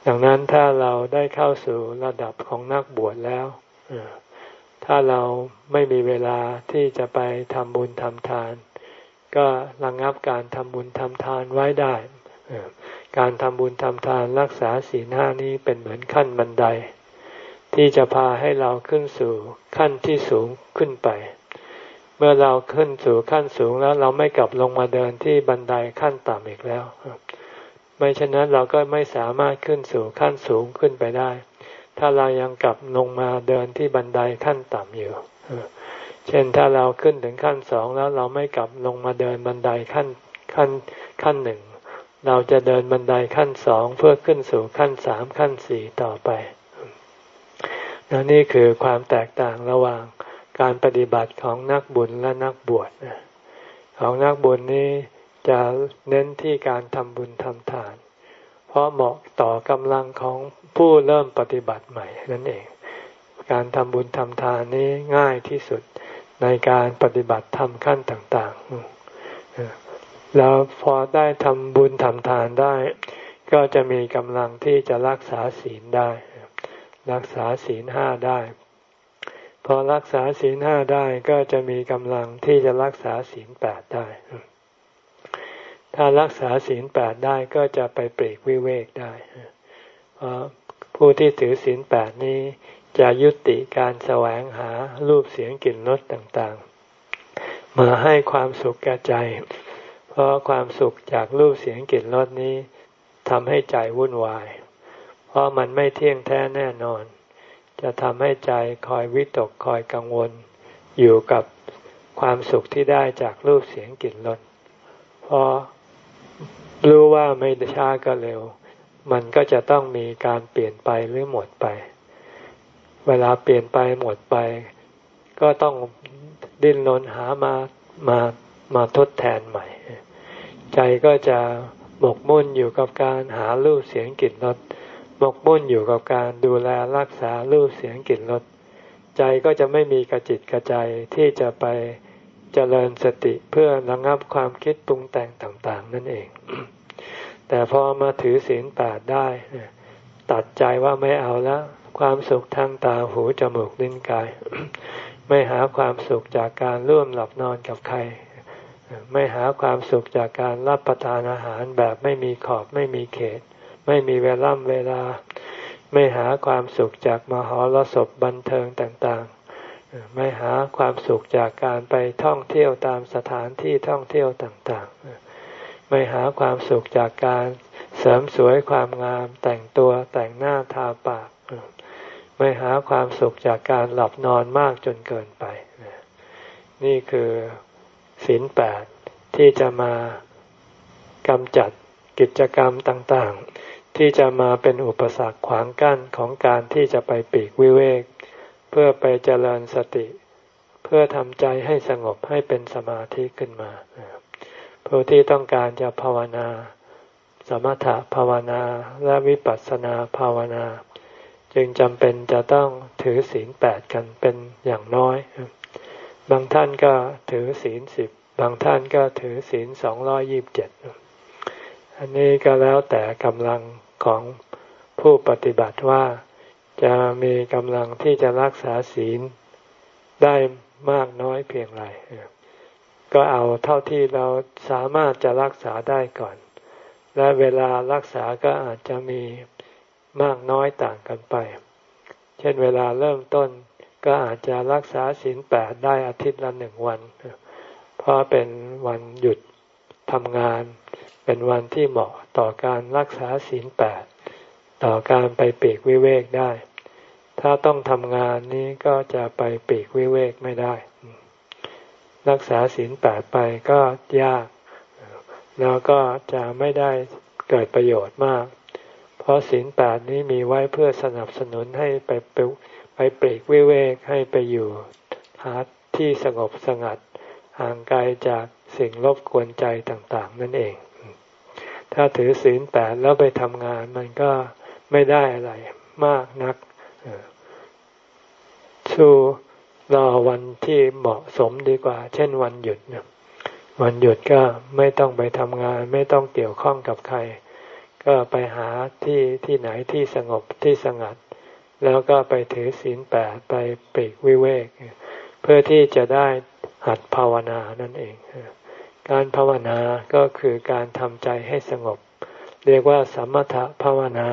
ดังนั้นถ้าเราได้เข้าสู่ระดับของนักบวชแล้วถ้าเราไม่มีเวลาที่จะไปทำบุญทำทาน ก็ระงงับการทำบุญทำทานไว้ได้การทำบุญทำทานรักษาศีลห้านี้เป็นเหมือนขั้นบันได ที่จะพาให้เราขึ้นสู่ขั้นที่สูงขึ้นไป เมื่อเราขึ้นสู่ขั้นสูงแล้วเราไม่กลับลงมาเดินที่บันไดขั้นต่ำอีกแล้ว ไม่เช่นนั้นเราก็ไม่สามารถขึ้นสู่ขั้นสูงขึ้นไปได้ ถ้าเรายังกลับลงมาเดินที่บันไดขั้นต่ำอยู่ เช่นถ้าเราขึ้นถึงขั้นสองแล้วเราไม่กลับลงมาเดินบันไดขั้นขั้นขั้นหนึ่งเราจะเดินบันไดขั้นสองเพื่อขึ้นสู่ขั้นสามขั้นสี่ต่อไปนนี่คือความแตกต่างระหว่างการปฏิบัติของนักบุญและนักบวชของนักบุญนี้ จะเน้นที่การทำบุญทำทาน เพราะเหมาะต่อกำลังของผู้เริ่มปฏิบัติใหม่นั่นเอง การทำบุญทำทานนี้ง่ายที่สุดในการปฏิบัติทำขั้นต่างๆ แล้วพอได้ทำบุญทำทานได้ ก็จะมีกำลังที่จะรักษาศีลได้ รักษาศีลห้าได้ พอรักษาศีลห้าได้ก็จะมีกำลังที่จะรักษาศีลแปดได้ ถ้ารักษาศีลแปดได้ก็จะไปเปรกวิเวกได้เพราะผู้ที่ถือศีลแปดนี้จะยุติการแสวงหารูปเสียงกลิ่นรสต่างๆ มาให้ความสุขแก่ใจ เพราะความสุขจากรูปเสียงกลิ่นรสนี้ทำให้ใจวุ่นวาย เพราะมันไม่เที่ยงแท้แน่นอน จะทำให้ใจคอยวิตกคอยกังวล อยู่กับความสุขที่ได้จากรูปเสียงกลิ่นรสเพราะ รู้ว่าไม่ช้าก็เร็ว มันก็จะต้องมีการเปลี่ยนไปหรือหมดไป เวลาเปลี่ยนไปหมดไป ก็ต้องดิ้นรนหามามามาทดแทนใหม่ ใจก็จะหมกมุ่นอยู่กับการหารูปเสียงกลิ่นรสหมกมุ่นอยู่กับการดูแลรักษารูปเสียงกลิ่นรสใจก็จะไม่มีกระจิตกระใจที่จะไป เจริญสติเพื่อระงับความคิดปรุงแต่งต่าง ๆ นั่นเอง แต่พอมาถือศีลแปดได้ ตัดใจว่าไม่เอาแล้ว ความสุขทางตาหูจมูกลิ้นกาย ไม่หาความสุขจากการร่วมหลับนอนกับใคร ไม่หาความสุขจากการรับประทานอาหารแบบไม่มีขอบไม่มีเขต ไม่มีเวล่ำเวลา ไม่หาความสุขจากมหรสพบันเทิงต่าง ไม่หาความสุขจากการไปท่องเที่ยวตามสถานที่ท่องเที่ยวต่างๆ ไม่หาความสุขจากการเสริมสวยความงามแต่งตัวแต่งหน้าทาปาก ไม่หาความสุขจากการหลับนอนมากจนเกินไป นี่คือศีลแปดที่จะมากำจัดกิจกรรมต่างๆ ที่จะมาเป็นอุปสรรคขวางกั้นของการที่จะไปปีกวิเวก เพื่อไปเจริญสติ เพื่อทำใจให้สงบให้เป็นสมาธิขึ้นมาผู้ที่ต้องการจะภาวนา สมถภาวนาและวิปัสสนาภาวนา จึงจำเป็นจะต้องถือศีลแปดกันเป็นอย่างน้อย บางท่านก็ถือศีลสิบบางท่านก็ถือศีลสองร้อยิบเจ็ดอันนี้ก็แล้วแต่กำลังของผู้ปฏิบัติว่า จะมีกำลังที่จะรักษาศีลได้มากน้อยเพียงไรก็เอาเท่าที่เราสามารถจะรักษาได้ก่อน และเวลารักษาก็อาจจะมีมากน้อยต่างกันไป เช่นเวลาเริ่มต้นก็อาจจะรักษาศีลแปดได้อาทิตย์ละหนึ่งวัน เพราะเป็นวันหยุดทำงาน เป็นวันที่เหมาะต่อการรักษาศีลแปดต่อการไปปีกวิเวกได้ ถ้าต้องทำงานนี้ก็จะไปปีกวิเวกไม่ได้ รักษาศีลแปดไปก็ยาก แล้วก็จะไม่ได้เกิดประโยชน์มาก เพราะศีลแปดนี้มีไว้เพื่อสนับสนุนให้ไปไปปลีกวิเวกให้ไปอยู่หาที่สงบสงัด ห่างไกลจากสิ่งรบกวนใจต่างๆ นั่นเอง ถ้าถือศีลแปดแล้วไปทำงานมันก็ไม่ได้อะไรมากนัก สู้รอวันที่เหมาะสมดีกว่า เช่นวันหยุดวันหยุดก็ไม่ต้องไปทำงาน ไม่ต้องเกี่ยวข้องกับใคร ก็ไปหาที่ที่ไหนที่สงบที่สงัด แล้วก็ไปถือศีลแปดไปปีกวิเวก เพื่อที่จะได้หัดภาวนานั่นเอง การภาวนาก็คือการทำใจให้สงบ เรียกว่าสมถภาวนา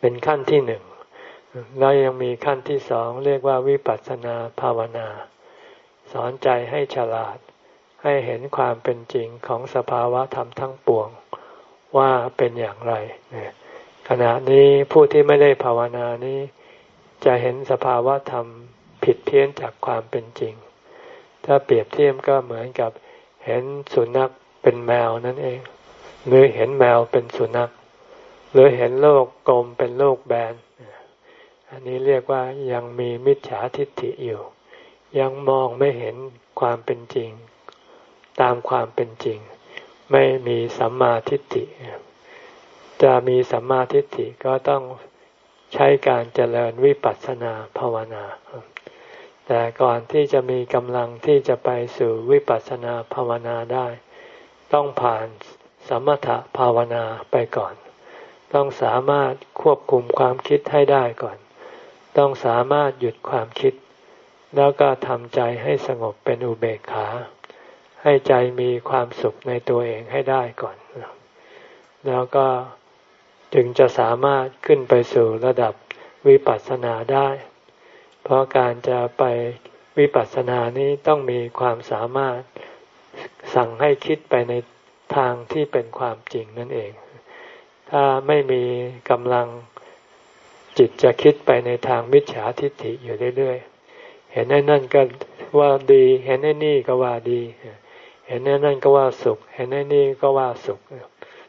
เป็นขั้นที่หนึ่ง แล้วยังมีขั้นที่สองเรียกว่าวิปัสสนาภาวนา สอนใจให้ฉลาด ให้เห็นความเป็นจริงของสภาวะธรรมทั้งปวงว่าเป็นอย่างไร ขณะนี้ผู้ที่ไม่ได้ภาวนานี้ จะเห็นสภาวะธรรมผิดเพี้ยนจากความเป็นจริง ถ้าเปรียบเทียบก็เหมือนกับเห็นสุนัขเป็นแมวนั่นเอง หรือเห็นแมวเป็นสุนัข หรือเห็นโลกกลมเป็นโลกแบน อันนี้เรียกว่ายังมีมิจฉาทิฏฐิอยู่ ยังมองไม่เห็นความเป็นจริง ตามความเป็นจริง ไม่มีสัมมาทิฏฐิ จะมีสัมมาทิฏฐิก็ต้องใช้การเจริญวิปัสสนาภาวนา แต่ก่อนที่จะมีกำลังที่จะไปสู่วิปัสสนาภาวนาได้ ต้องผ่านสมถภาวนาไปก่อน ต้องสามารถควบคุมความคิดให้ได้ก่อน ต้องสามารถหยุดความคิด แล้วก็ทำใจให้สงบเป็นอุเบกขา ให้ใจมีความสุขในตัวเองให้ได้ก่อน แล้วก็จึงจะสามารถขึ้นไปสู่ระดับวิปัสสนาได้ เพราะการจะไปวิปัสสนานี้ต้องมีความสามารถสั่งให้คิดไปในทางที่เป็นความจริงนั่นเอง ถ้าไม่มีกำลัง จิตจะคิดไปในทางมิจฉาทิฏฐิอยู่เรื่อยๆ เห็นไอ้นั่นก็ว่าดี เห็นไอ้นี่ก็ว่าดี เห็นไอ้นั่นก็ว่าสุข เห็นไอ้นี่ก็ว่าสุข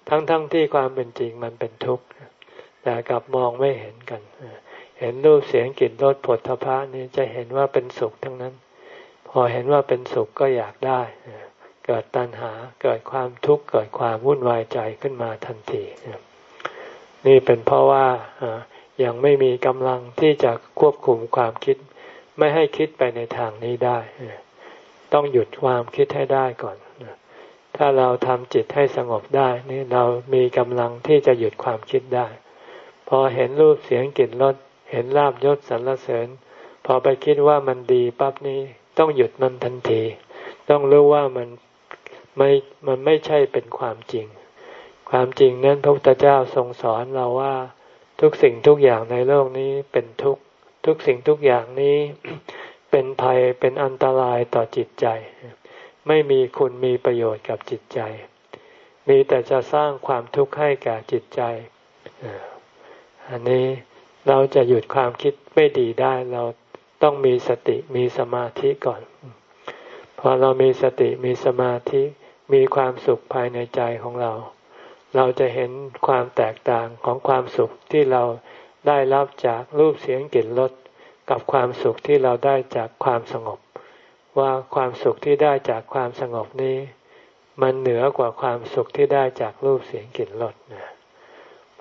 ทั้งๆทที่ความเป็นจริงมันเป็นทุกข์ แต่กลับมองไม่เห็นกัน เห็นรูปเสียงกลิ่นรสผลทพะนี่จะเห็นว่าเป็นสุขทั้งนั้น พอเห็นว่าเป็นสุขก็อยากได้ เกิดตัณหา เกิดความทุกข์ เกิดความวุ่นวายใจขึ้นมาทันที นี่เป็นเพราะว่า ยังไม่มีกำลังที่จะควบคุมความคิด ไม่ให้คิดไปในทางนี้ได้ ต้องหยุดความคิดให้ได้ก่อน ถ้าเราทำจิตให้สงบได้นี่เรามีกำลังที่จะหยุดความคิดได้ พอเห็นรูปเสียงกลิ่นรสเห็นลาบยศสรรเสริญ พอไปคิดว่ามันดีปั๊บนี้ต้องหยุดมันทันที ต้องรู้ว่ามันไม่มันไม่ใช่เป็นความจริง ความจริงนั้นพระพุทธเจ้าทรงสอนเราว่า ทุกสิ่งทุกอย่างในโลกนี้เป็นทุกทุกสิ่งทุกอย่างนี้เป็นภัยเป็นอันตรายต่อจิตใจ ไม่มีคุณมีประโยชน์กับจิตใจ มีแต่จะสร้างความทุกข์ให้แก่จิตใจ อันนี้เราจะหยุดความคิดไม่ดีได้เราต้องมีสติมีสมาธิก่อน พอเรามีสติมีสมาธิมีความสุขภายในใจของเรา เราจะเห็นความแตกต่างของความสุขที่เราได้รับจากรูปเสียงกลิ่นรสกับความสุขที่เราได้จากความสงบ ว่าความสุขที่ได้จากความสงบนี้ มันเหนือกว่าความสุขที่ได้จากรูปเสียงกลิ่นรสนะ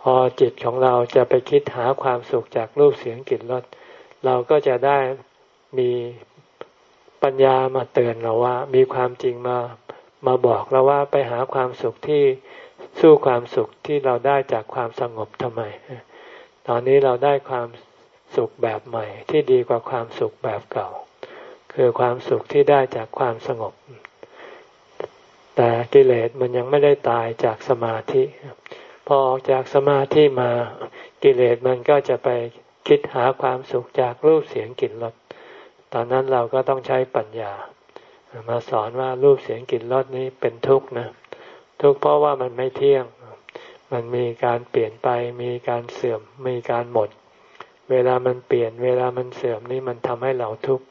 พอจิตของเราจะไปคิดหาความสุขจากรูปเสียงกลิ่นรสเราก็จะได้มีปัญญามาเตือนเราว่า มีความจริงมามาบอกเราว่าไปหาความสุขที่ สู้ความสุขที่เราได้จากความสงบทำไม ตอนนี้เราได้ความสุขแบบใหม่ ที่ดีกว่าความสุขแบบเก่า คือความสุขที่ได้จากความสงบ แต่กิเลสมันยังไม่ได้ตายจากสมาธิ พอออกจากสมาธิมากิเลสมันก็จะไปคิดหาความสุขจากรูปเสียงกลิ่นรสตอนนั้นเราก็ต้องใช้ปัญญา มาสอนว่ารูปเสียงกลิ่นรสนี้เป็นทุกข์นะ ทุกข์เพราะว่ามันไม่เที่ยง มันมีการเปลี่ยนไป มีการเสื่อม มีการหมด เวลามันเปลี่ยน เวลามันเสื่อมนี่มันทำให้เราทุกข์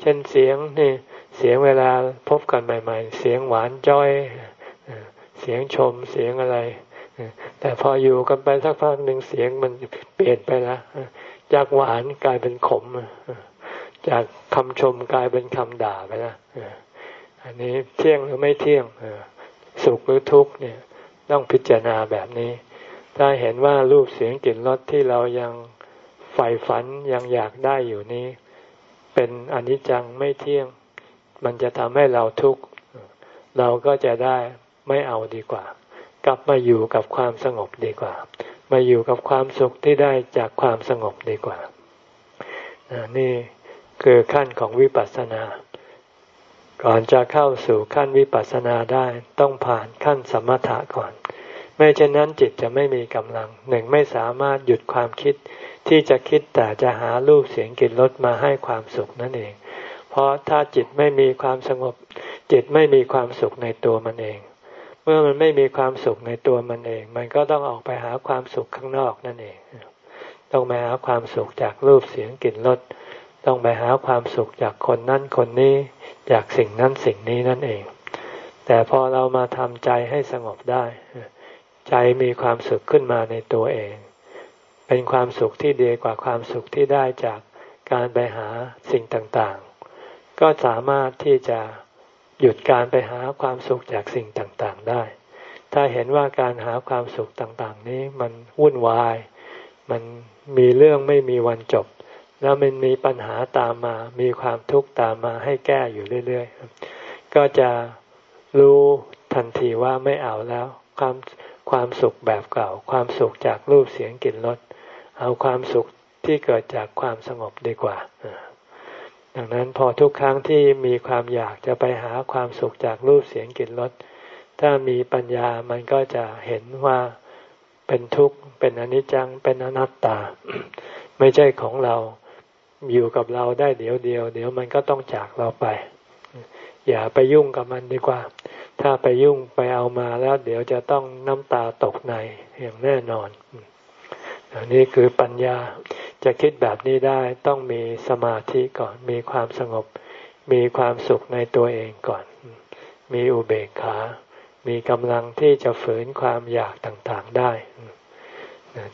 เช่นเสียงนี่ เสียงเวลาพบกันใหม่ ๆ เสียงหวานจ้อย เสียงชม เสียงอะไร แต่พออยู่กันไปสักพักหนึ่งเสียงมันเปลี่ยนไปแล้วจากหวานกลายเป็นขม จากคำชมกลายเป็นคำด่าไปแล้วอันนี้เที่ยงหรือไม่เที่ยง สุขหรือทุกข์เนี่ยต้องพิจารณาแบบนี้ ถ้าเห็นว่ารูปเสียงกลิ่นรสที่เรายังใฝ่ฝันยังอยากได้อยู่นี้ เป็นอนิจจังไม่เที่ยง มันจะทำให้เราทุกข์เราก็จะได้ไม่เอาดีกว่า กลับมาอยู่กับความสงบดีกว่า มาอยู่กับความสุขที่ได้จากความสงบดีกว่านี่คือขั้นของวิปัสสนา ก่อนจะเข้าสู่ขั้นวิปัสสนาได้ต้องผ่านขั้นสมถะก่อน ไม่เช่นนั้นจิตจะไม่มีกำลังหนึ่งไม่สามารถหยุดความคิด ที่จะคิดแต่จะหารูปเสียงกลิ่นรสมาให้ความสุขนั่นเอง เพราะถ้าจิตไม่มีความสงบ จิตไม่มีความสุขในตัวมันเอง เมื่อมันไม่มีความสุขในตัวมันเอง มันก็ต้องออกไปหาความสุขข้างนอกนั่นเอง ต้องไปหาความสุขจากรูปเสียงกลิ่นรส ต้องไปหาความสุขจากคนนั้นคนนี้จากสิ่งนั้นสิ่งนี้นั่นเอง แต่พอเรามาทำใจให้สงบได้ ใจมีความสุขขึ้นมาในตัวเอง เป็นความสุขที่ดีกว่าความสุขที่ได้จากการไปหาสิ่งต่างๆ ก็สามารถที่จะหยุดการไปหาความสุขจากสิ่งต่างๆได้ ถ้าเห็นว่าการหาความสุขต่างๆ นี้มันวุ่นวาย มันมีเรื่องไม่มีวันจบ แล้วมันมีปัญหาตามมา มีความทุกข์ตามมาให้แก้อยู่เรื่อยๆ ก็จะรู้ทันทีว่าไม่เอาแล้ว ความความสุขแบบเก่า ความสุขจากรูปเสียงกลิ่นรสเอาความสุขที่เกิดจากความสงบดีกว่า ดังนั้นพอทุกครั้งที่มีความอยากจะไปหาความสุขจากรูปเสียงกลิ่นรสถ้ามีปัญญามันก็จะเห็นว่าเป็นทุกข์ เป็นอนิจจัง เป็นอนัตตา ไม่ใช่ของเรา อยู่กับเราได้เดี๋ยวเดียว เดี๋ยวมันก็ต้องจากเราไป อย่าไปยุ่งกับมันดีกว่า ถ้าไปยุ่งไปเอามาแล้วเดี๋ยวจะต้องน้ำตาตกในอย่างแน่นอนอันนี้คือปัญญาจะคิดแบบนี้ได้ต้องมีสมาธิก่อน มีความสงบ มีความสุขในตัวเองก่อน มีอุเบกขา มีกำลังที่จะฝืนความอยากต่างๆได้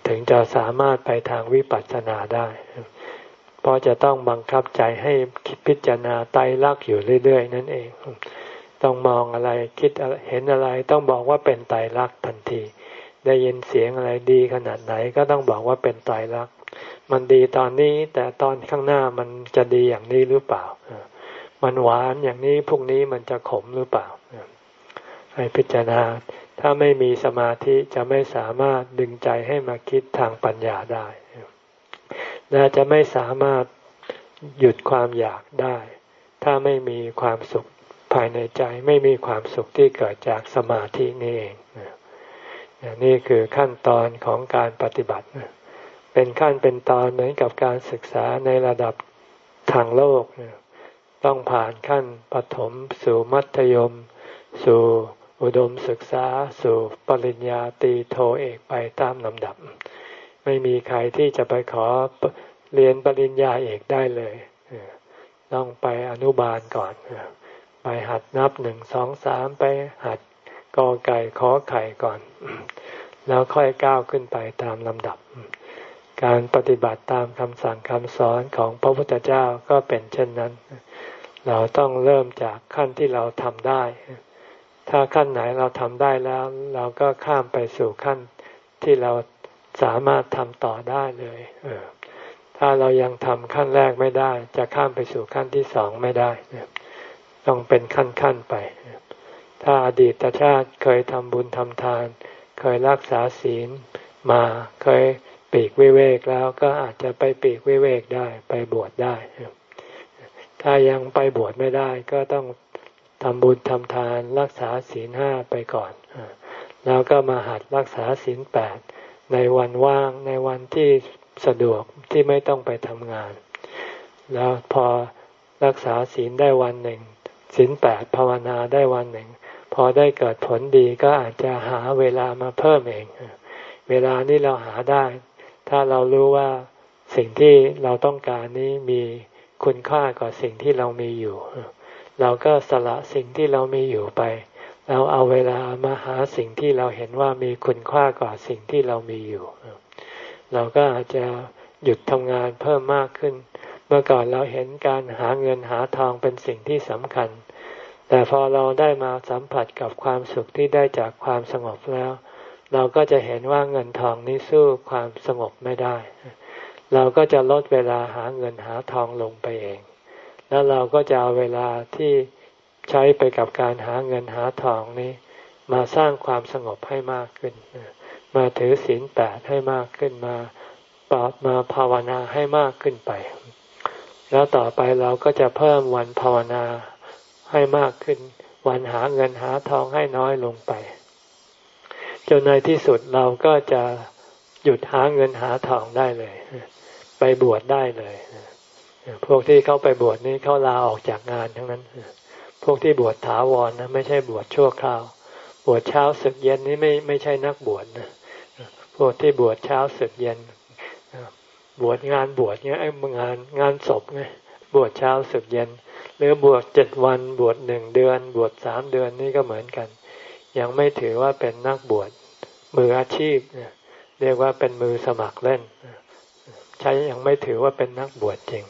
ถึงจะสามารถไปทางวิปัสสนาได้ เพราะจะต้องบังคับใจให้คิดพิจารณาไตรลักษณ์อยู่เรื่อย ๆ นั่นเอง ต้องมองอะไรคิดเห็นอะไรต้องบอกว่าเป็นไตรลักษณ์ทันที ได้ยินเสียงอะไรดีขนาดไหนก็ต้องบอกว่าเป็นไตรลักษณ์มันดีตอนนี้แต่ตอนข้างหน้ามันจะดีอย่างนี้หรือเปล่า มันหวานอย่างนี้พรุ่งนี้มันจะขมหรือเปล่า ให้พิจารณา ถ้าไม่มีสมาธิจะไม่สามารถดึงใจให้มาคิดทางปัญญาได้ และจะไม่สามารถหยุดความอยากได้ ถ้าไม่มีความสุขภายในใจไม่มีความสุขที่เกิดจากสมาธินี่เองนี่คือขั้นตอนของการปฏิบัติ เป็นขั้นเป็นตอนเหมือนกับการศึกษาในระดับทางโลก ต้องผ่านขั้นปฐมสู่มัธยม สู่อุดมศึกษา สู่ปริญญาตีโทเอกไปตามลำดับ ไม่มีใครที่จะไปขอเรียนปริญญาเอกได้เลย ต้องไปอนุบาลก่อน ไปหัดนับหนึ่งสองสามไปหัดกอไก่ขอไข่ก่อน แล้วค่อยก้าวขึ้นไปตามลำดับ การปฏิบัติตามคำสั่งคำสอนของพระพุทธเจ้าก็เป็นเช่นนั้น เราต้องเริ่มจากขั้นที่เราทำได้ ถ้าขั้นไหนเราทำได้แล้ว เราก็ข้ามไปสู่ขั้นที่เรา สามารถทำต่อได้เลยเออถ้าเรายังทำขั้นแรกไม่ได้ จะข้ามไปสู่ขั้นที่สองไม่ได้ต้องเป็นขั้นขั้นไป ถ้าอดีตชาติเคยทำบุญทำทาน เคยรักษาศีลมาเคยปีกวิเวกแล้วก็อาจจะไปปีกวิเวกได้ไปบวชได้ ถ้ายังไปบวชไม่ได้ก็ต้องทำบุญทำทานรักษาศีลห้าไปก่อน แล้วก็มาหัดรักษาศีลแปด ในวันว่างในวันที่สะดวกที่ไม่ต้องไปทำงาน แล้วพอรักษาศีลได้วันหนึ่งศีลแปดภาวนาได้วันหนึ่ง พอได้เกิดผลดีก็อาจจะหาเวลามาเพิ่มเอง เวลานี้เราหาได้ ถ้าเรารู้ว่าสิ่งที่เราต้องการนี้มีคุณค่ากว่าสิ่งที่เรามีอยู่ เราก็สละสิ่งที่เรามีอยู่ไป เราเอาเวลามาหาสิ่งที่เราเห็นว่ามีคุณค่ากว่าสิ่งที่เรามีอยู่ เราก็อาจจะหยุดทำงานเพิ่มมากขึ้น เมื่อก่อนเราเห็นการหาเงินหาทองเป็นสิ่งที่สำคัญ แต่พอเราได้มาสัมผัสกับความสุขที่ได้จากความสงบแล้ว เราก็จะเห็นว่าเงินทองนี้สู้ความสงบไม่ได้ เราก็จะลดเวลาหาเงินหาทองลงไปเอง แล้วเราก็จะเอาเวลาที่ ใช้ไปกับการหาเงินหาทองนี้ มาสร้างความสงบให้มากขึ้น มาถือศีลแปดให้มากขึ้นมาปอบมาภาวนาให้มากขึ้นไป แล้วต่อไปเราก็จะเพิ่มวันภาวนาให้มากขึ้น วันหาเงินหาทองให้น้อยลงไป จนในที่สุดเราก็จะหยุดหาเงินหาทองได้เลย ไปบวชได้เลย พวกที่เขาไปบวชนี่เขาลาออกจากงานทั้งนั้น พวกที่บวชถาวรนะไม่ใช่บวชชั่วคราว บวชเช้าศึกเย็นนี่ไม่ไม่ใช่นักบวชนะพวกที่บวชเช้าศึกเย็นบวชงานบวชเนี้ยงานงานศพไงบวชเช้าศึกเย็น หรือบวชเจ็ดวันบวชหนึ่งเดือน บวชสามเดือนนี่ก็เหมือนกัน ยังไม่ถือว่าเป็นนักบวชมืออาชีพเรียกว่าเป็นมือสมัครเล่นใช้ยังไม่ถือว่าเป็นนักบวชจริง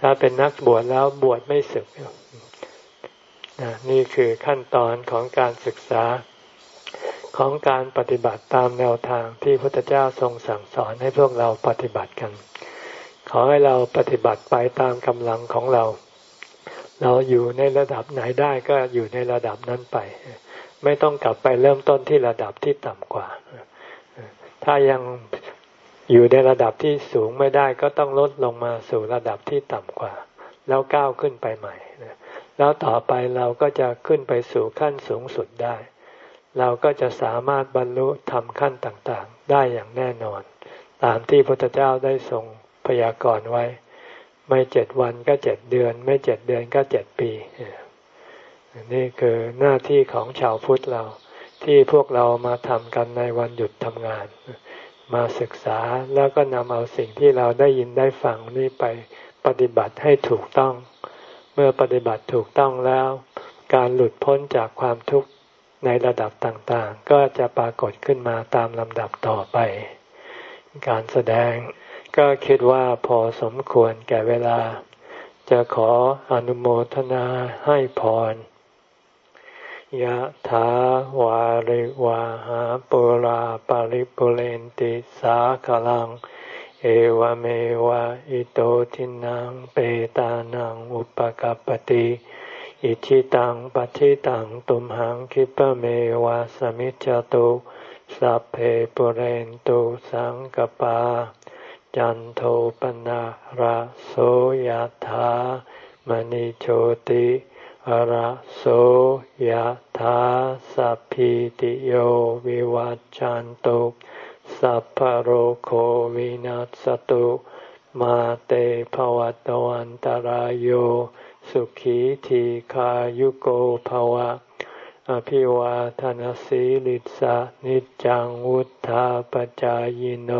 ถ้าเป็นนักบวชแล้วบวชไม่ศึก นี่คือขั้นตอนของการศึกษาของการปฏิบัติตามแนวทางที่พระพุทธเจ้าทรงสั่งสอนให้พวกเราปฏิบัติกัน ขอให้เราปฏิบัติไปตามกำลังของเรา เราอยู่ในระดับไหนได้ก็อยู่ในระดับนั้นไป ไม่ต้องกลับไปเริ่มต้นที่ระดับที่ต่ำกว่า ถ้ายังอยู่ในระดับที่สูงไม่ได้ก็ต้องลดลงมาสู่ระดับที่ต่ำกว่า แล้วก้าวขึ้นไปใหม่ แล้วต่อไปเราก็จะขึ้นไปสู่ขั้นสูงสุดได้ เราก็จะสามารถบรรลุทำขั้นต่างๆ ได้อย่างแน่นอน ตามที่พระพุทธเจ้าได้ทรงพยากรณ์ไว้ ไม่เจ็ดวันก็เจ็ดเดือน ไม่เจ็ดเดือนก็เจ็ดปี นี่คือหน้าที่ของชาวพุทธเราที่พวกเรามาทำกันในวันหยุดทำงาน มาศึกษาแล้วก็นำเอาสิ่งที่เราได้ยินได้ฟังนี้ไปปฏิบัติให้ถูกต้อง เมื่อปฏิบัติถูกต้องแล้ว การหลุดพ้นจากความทุกข์ในระดับต่างๆ ก็จะปรากฏขึ้นมาตามลำดับต่อไป การแสดงก็คิดว่าพอสมควรแก่เวลา จะขออนุโมทนาให้พรยะถาวาริวาหาปุราปาริปุเรนติสาคลัง เอวเมวะอิโตทินังเปตานังอุปกัปติอิชิตังปัชิตังตุมหังคิปเมวะสมิจจตุสัพเพปุเรนตุสังกปา จันโทปนะระโสยธามณิโชติระโสยธาสัพพิติโยวิวัจจันตุ สัพพโรโควินัสตุมาเตภวัตวันตารโยสุขีทีขายุโกภวะ อภิวาทนสีลิสานิจังวุธาปจายโน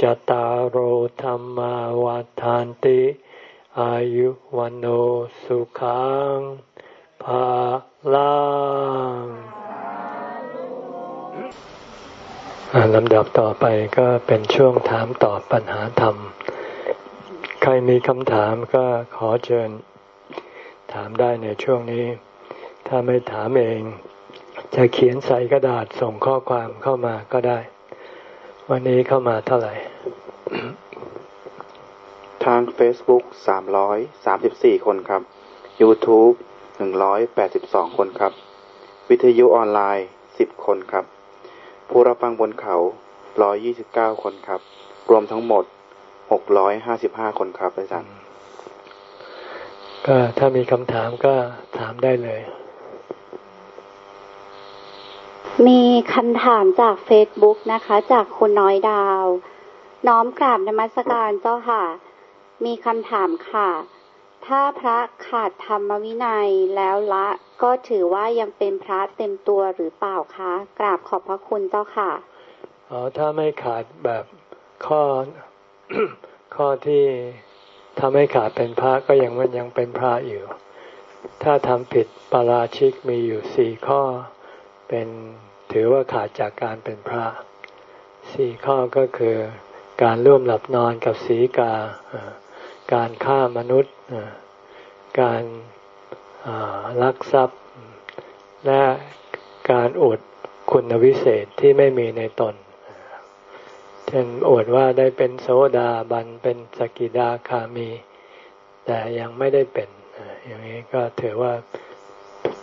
จตารโหธรรมวาทานติ อายุวันโอสุขังภาลัง ลำดับต่อไปก็เป็นช่วงถามตอบปัญหาธรรม ใครมีคำถามก็ขอเชิญถามได้ในช่วงนี้ ถ้าไม่ถามเอง จะเขียนใส่กระดาษส่งข้อความเข้ามาก็ได้ วันนี้เข้ามาเท่าไหร่ ทาง Facebook 334 คนครับ YouTube 182 คนครับ วิทยุออนไลน์ 10 คนครับ ผู้รับฟังบนเขา 129 คนครับ รวมทั้งหมด 655 คนครับอาจารย์ ก็ถ้ามีคำถามก็ถามได้เลย มีคำถามจากเฟซบุ๊กนะคะ จากคุณน้อยดาว น้อมกราบนมัสการเจ้าค่ะ มีคำถามค่ะ ถ้าพระขาดธรรมวินัยแล้วละก็ถือว่ายังเป็นพระเต็มตัวหรือเปล่าคะ กราบขอบพระคุณเจ้าค่ะอ๋อถ้าไม่ขาดแบบข้อข้อที่ทำให้ขาดเป็นพระก็ยังมันยังเป็นพระอยู่ ถ้าทำผิดปาราชิกมีอยู่สี่ข้อ เป็นถือว่าขาดจากการเป็นพระสี่ข้อก็คือการร่วมหลับนอนกับสีกาอ่า การฆ่ามนุษย์ การลักทรัพย์ และการอวดคุณวิเศษที่ไม่มีในตน เช่นอวดว่าได้เป็นโสดาบันเป็นสกิดาคามี แต่ยังไม่ได้เป็น อย่างนี้ก็ถือว่า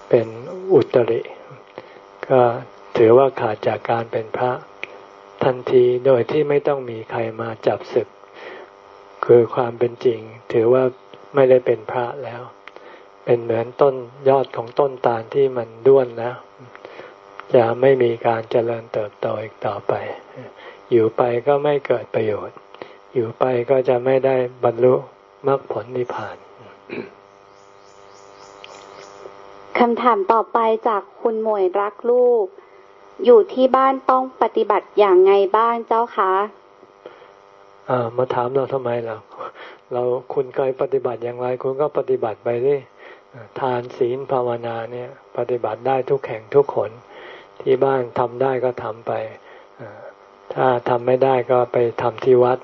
เป็นอุตริ ก็ถือว่าขาดจากการเป็นพระทันทีโดยที่ไม่ต้องมีใครมาจับศึก คือความเป็นจริง ถือว่าไม่ได้เป็นพระแล้ว เป็นเหมือนต้นยอดของต้นตาลที่มันด้วนแล้ว จะไม่มีการเจริญเติบโตอีกต่อไป อยู่ไปก็ไม่เกิดประโยชน์ อยู่ไปก็จะไม่ได้บรรลุมรรคผลนิพพานคำถามต่อไปจากคุณหมวยรักลูก อยู่ที่บ้านต้องปฏิบัติอย่างไงบ้างเจ้าคะ มาถามเราทำไมเราเราคุณเคยปฏิบัติอย่างไร คุณก็ปฏิบัติไปดิทานศีลภาวนาเนี่ย ปฏิบัติได้ทุกแห่งทุกคนที่บ้านทำได้ก็ทำไปถ้าทำไม่ได้ก็ไปทำที่วัด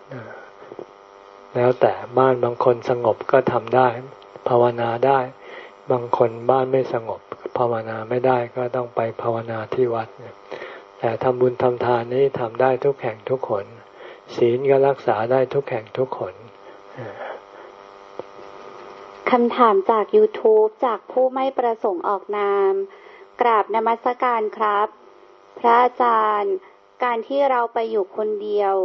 แล้วแต่บ้านบางคนสงบก็ทำได้ ภาวนาได้ บางคนบ้านไม่สงบ ภาวนาไม่ได้ก็ต้องไปภาวนาที่วัดแต่ทำบุญทำทานนี้ทำได้ทุกแห่งทุกคน ศีลก็รักษาได้ทุกแห่งทุกคนคำถามจาก YouTube จากผู้ไม่ประสงค์ออกนาม กราบนมัสการครับ พระอาจารย์ การที่เราไปอยู่คนเดียว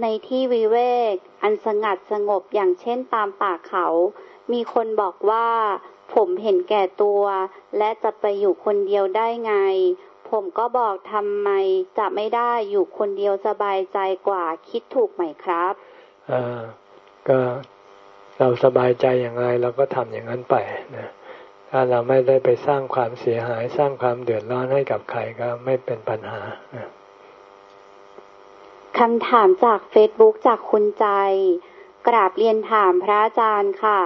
ในที่วิเวก อันสงัดสงบอย่างเช่นตามป่าเขา มีคนบอกว่า ผมเห็นแก่ตัว และจะไปอยู่คนเดียวได้ไง ผมก็บอกทำไมจะไม่ได้อยู่คนเดียวสบายใจกว่าคิดถูกไหมครับอ่าก็เราสบายใจอย่างไรเราก็ทำอย่างนั้นไปนะถ้าเราไม่ได้ไปสร้างความเสียหายสร้างความเดือดร้อนให้กับใครก็ไม่เป็นปัญหานะคำถามจากเฟซบุ๊กจากคุณใจ กราบเรียนถามพระอาจารย์ค่ะ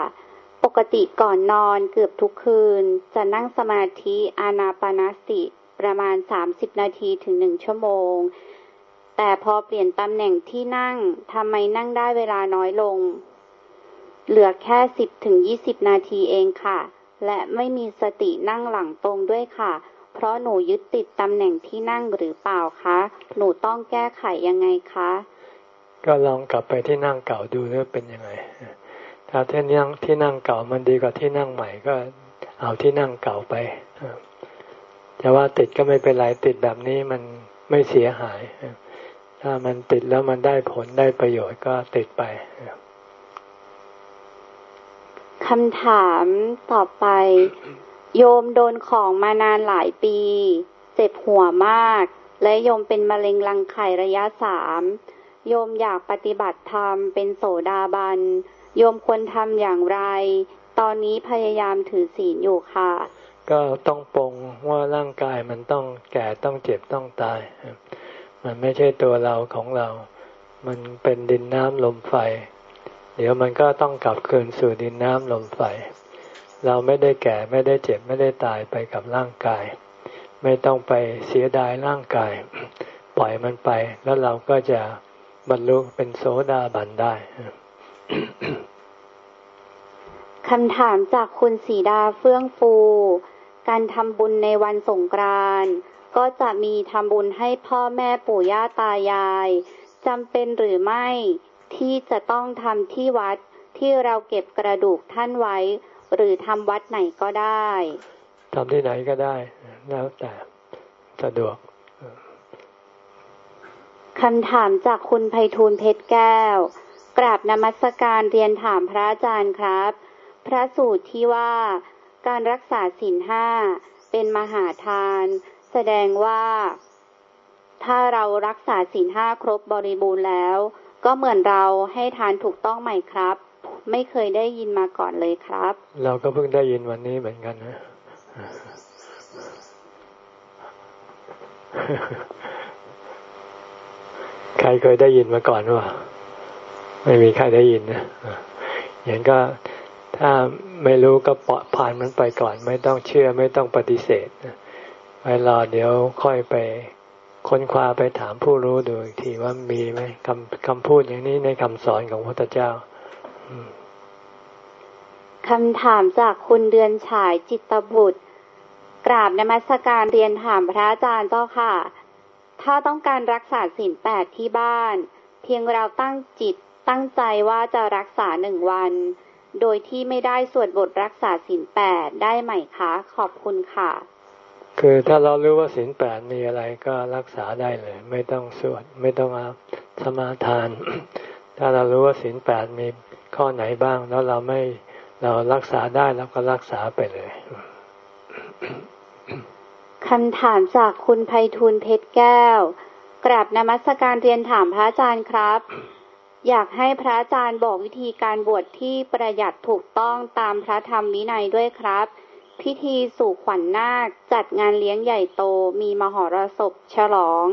ปกติก่อนนอนเกือบทุกคืน จะนั่งสมาธิอานาปานสติ ประมาณ 30 นาทีถึงหนึ่งชั่วโมง แต่พอเปลี่ยนตำแหน่งที่นั่งทำไมนั่งได้เวลาน้อยลง เหลือแค่ 10ถึง20 นาทีเองค่ะ และไม่มีสตินั่งหลังตรงด้วยค่ะ เพราะหนูยึดติดตำแหน่งที่นั่งหรือเปล่าคะ หนูต้องแก้ไขยังไงคะ ก็ลองกลับไปที่นั่งเก่าดูว่าเป็นยังไงถ้าที่นั่งที่นั่งเก่ามันดีกว่าที่นั่งใหม่ก็เอาที่นั่งเก่าไป จะว่าติดก็ไม่เป็นไรติดแบบนี้มันไม่เสียหาย ถ้ามันติดแล้วมันได้ผลได้ประโยชน์ก็ติดไปคำถามต่อไป โยมโดนของมานานหลายปี เจ็บหัวมาก และโยมเป็นมะเร็งรังไข่ระยะสามโยมอยากปฏิบัติธรรมเป็นโสดาบัน โยมควรทำอย่างไร ตอนนี้พยายามถือศีลอยู่ค่ะ ก็ต้องปรงว่าร่างกายมันต้องแก่ต้องเจ็บต้องตาย มันไม่ใช่ตัวเราของเรา มันเป็นดินน้ำลมไฟ เดี๋ยวมันก็ต้องกลับคืนสู่ดินน้ำลมไฟ เราไม่ได้แก่ไม่ได้เจ็บไม่ได้ตายไปกับร่างกาย ไม่ต้องไปเสียดายร่างกาย ปล่อยมันไป แล้วเราก็จะบรรลุเป็นโสดาบันได้คำถามจากคุณสีดาเฟื่องฟู การทำบุญในวันสงกรานต์ก็จะมีทำบุญให้พ่อแม่ปู่ย่าตายายจำเป็นหรือไม่ที่จะต้องทำที่วัดที่เราเก็บกระดูกท่านไว้ หรือทำวัดไหนก็ได้ทำที่ไหนก็ได้ แล้วแต่สะดวกคำถามจากคุณไพฑูรย์เพชรแก้ว กราบนมัสการเรียนถามพระอาจารย์ครับ พระสูตรที่ว่า การรักษาศีลห้าเป็นมหาทาน แสดงว่า ถ้าเรารักษาศีลห้าครบบริบูรณ์แล้ว ก็เหมือนเราให้ทานถูกต้องไหมครับ ไม่เคยได้ยินมาก่อนเลยครับ เราก็เพิ่งได้ยินวันนี้เหมือนกันนะใครเคยได้ยินมาก่อนว่าไม่มีใครได้ยินนะอย่างก็ ถ้าไม่รู้ก็ปล่อยผ่านมันไปก่อน ไม่ต้องเชื่อไม่ต้องปฏิเสธไปรอเดี๋ยวค่อยไปค้นคว้าไปถามผู้รู้ดูอีกทีว่ามีไหมคำคำพูดอย่างนี้ในคำสอนของพระพุทธเจ้าคำถามจากคุณเดือนฉายจิตบุตร กราบนมัสการเรียนถามพระอาจารย์เจ้าค่ะ ถ้าต้องการรักษาศีลแปดที่บ้าน เพียงเราตั้งจิตตั้งใจว่าจะรักษาหนึ่งวัน โดยที่ไม่ได้สวดบทรักษาศีลแปดได้ไหมคะ ขอบคุณค่ะ คือถ้าเรารู้ว่าศีลแปดมีอะไรก็รักษาได้เลย ไม่ต้องสวดไม่ต้องอาสมาทาน ถ้าเรารู้ว่าศีลแปดมีข้อไหนบ้าง แล้วเราไม่เรารักษาได้แล้วก็รักษาไปเลยคำถามจากคุณไพฑูรย์เพชรแก้ว กราบนมัสการเรียนถามพระอาจารย์ครับ อยากให้พระอาจารย์บอกวิธีการบวชที่ประหยัดถูกต้องตามพระธรรมวินัยด้วยครับ พิธีสู่ขวัญนนาค จัดงานเลี้ยงใหญ่โต มีมหรสพฉลอง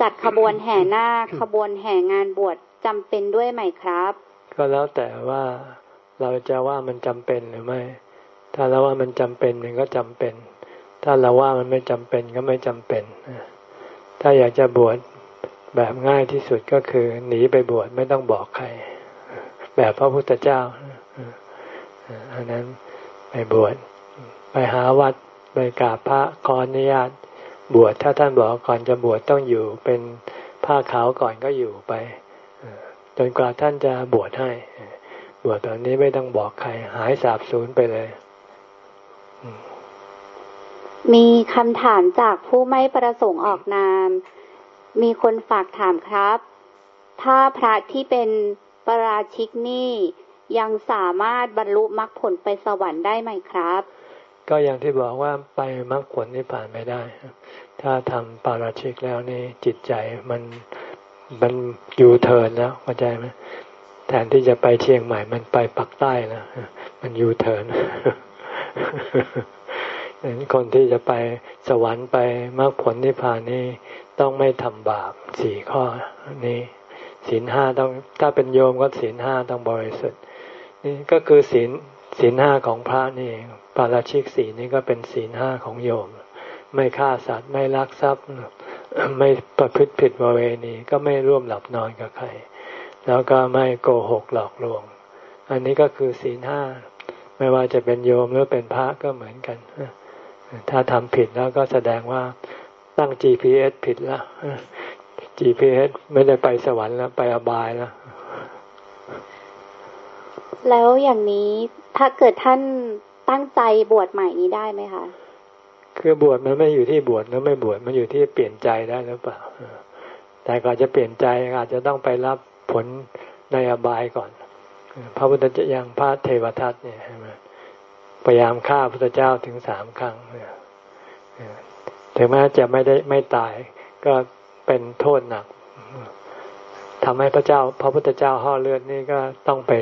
จัดขบวนแห่นาคขบวนแห่งานบวชจำเป็นด้วยไหมครับ ก็แล้วแต่ว่าเราจะว่ามันจำเป็นหรือไม่ ถ้าเราว่ามันจำเป็นมันก็จำเป็น ถ้าเราว่ามันไม่จำเป็นก็ไม่จำเป็นถ้าอยากจะบวช แบบง่ายที่สุดก็คือหนีไปบวชไม่ต้องบอกใคร แบบพระพุทธเจ้าอันนั้นไปบวชไปหาวัดไปกราบพระขออนุญาตบวชถ้าท่านบอกก่อนจะบวชต้องอยู่เป็นผ้าขาวก่อนก็อยู่ไปจนกว่าท่านจะบวชให้ บวชตอนนี้ไม่ต้องบอกใคร หายสาบสูญไปเลย มีคำถามจากผู้ไม่ประสงค์ออกนาม มีคนฝากถามครับ ถ้าพระที่เป็นปราชิกนี่ยังสามารถบรรลุมรรคผลไปสวรรค์ได้ไหมครับ ก็อย่างที่บอกว่าไปมรรคผลนี่ผ่านไม่ได้ ถ้าทำปาราชิกแล้วนี่จิตใจมันมันอยู่เทินแล้วเข้าใจไหมแทนที่จะไปเชียงใหม่มันไปปักใต้นะมันยูเทิร์น คนที่จะไปสวรรค์ไปมรรคผลนิพพานนี่ต้องไม่ทำบาปสี่ข้อนี้ศีลห้าต้องถ้าเป็นโยมก็ศีลห้าต้องบริสุทธิ์นี่ก็คือศีลศีลห้าของพระนี่ปาราชิกศีลนี่ก็เป็นศีลห้าของโยม ไม่ฆ่าสัตว์ไม่ลักทรัพย์ ไม่ประพฤติผิดวเวณีก็ไม่ร่วมหลับนอนกับใคร แล้วก็ไม่โกหกหลอกลวง อันนี้ก็คือศีลห้าไม่ว่าจะเป็นโยมหรือเป็นพระก็เหมือนกัน ถ้าทำผิดแล้วก็แสดงว่าตั้ง GPS ผิดแล้ว GPS ไม่ได้ไปสวรรค์แล้วไปอบายแล้ว แล้วอย่างนี้ถ้าเกิดท่านตั้งใจบวชใหม่นี้ได้ไหมคะ คือบวชมันไม่อยู่ที่บวชแล้วไม่บวชมันอยู่ที่เปลี่ยนใจได้หรือเปล่า แต่ก่อนจะเปลี่ยนใจอาจจะต้องไปรับผลในอบายก่อน พระพุทธเจ้าอย่างพระเทวทัตเนี่ยใช่ไหม พยายามฆ่าพระพุทธเจ้าถึงสามครั้งถึงแม้จะไม่ได้ไม่ตายก็เป็นโทษหนักทำให้พระเจ้า พระพุทธเจ้าห่อเลือดนี่ก็ต้องไป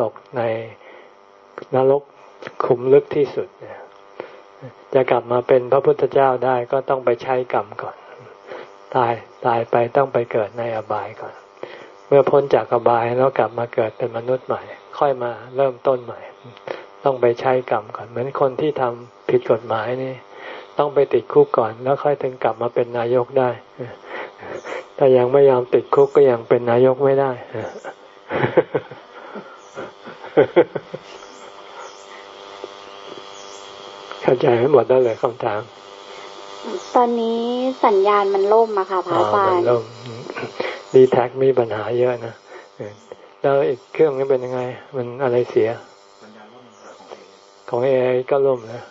ตกในนรกขุมลึกที่สุดจะกลับมาเป็นพระพุทธเจ้าได้ก็ต้องไปใช้กรรมก่อน ตายตายไปต้องไปเกิดในอบายก่อน เมื่อพ้นจากอบายแล้วกลับมาเกิดเป็นมนุษย์ใหม่ ค่อยมาเริ่มต้นใหม่ ต้องไปใช้กรรมก่อน เหมือนคนที่ทำผิดกฎหมายนี่ ต้องไปติดคุกก่อน แล้วค่อยถึงกลับมาเป็นนายกได้ถ้ายังไม่ยอมติดคุกก็ยังเป็นนายกไม่ได้เข้าใจหมดได้เลยคำถามตอนนี้สัญญาณมันล่มอะค่ะพระอาจารย์ดีแท็กมีปัญหาเยอะนะแล้วอีกเครื่องนี้เป็นยังไง มันอะไรเสีย ของเอไอก็ล่มนะ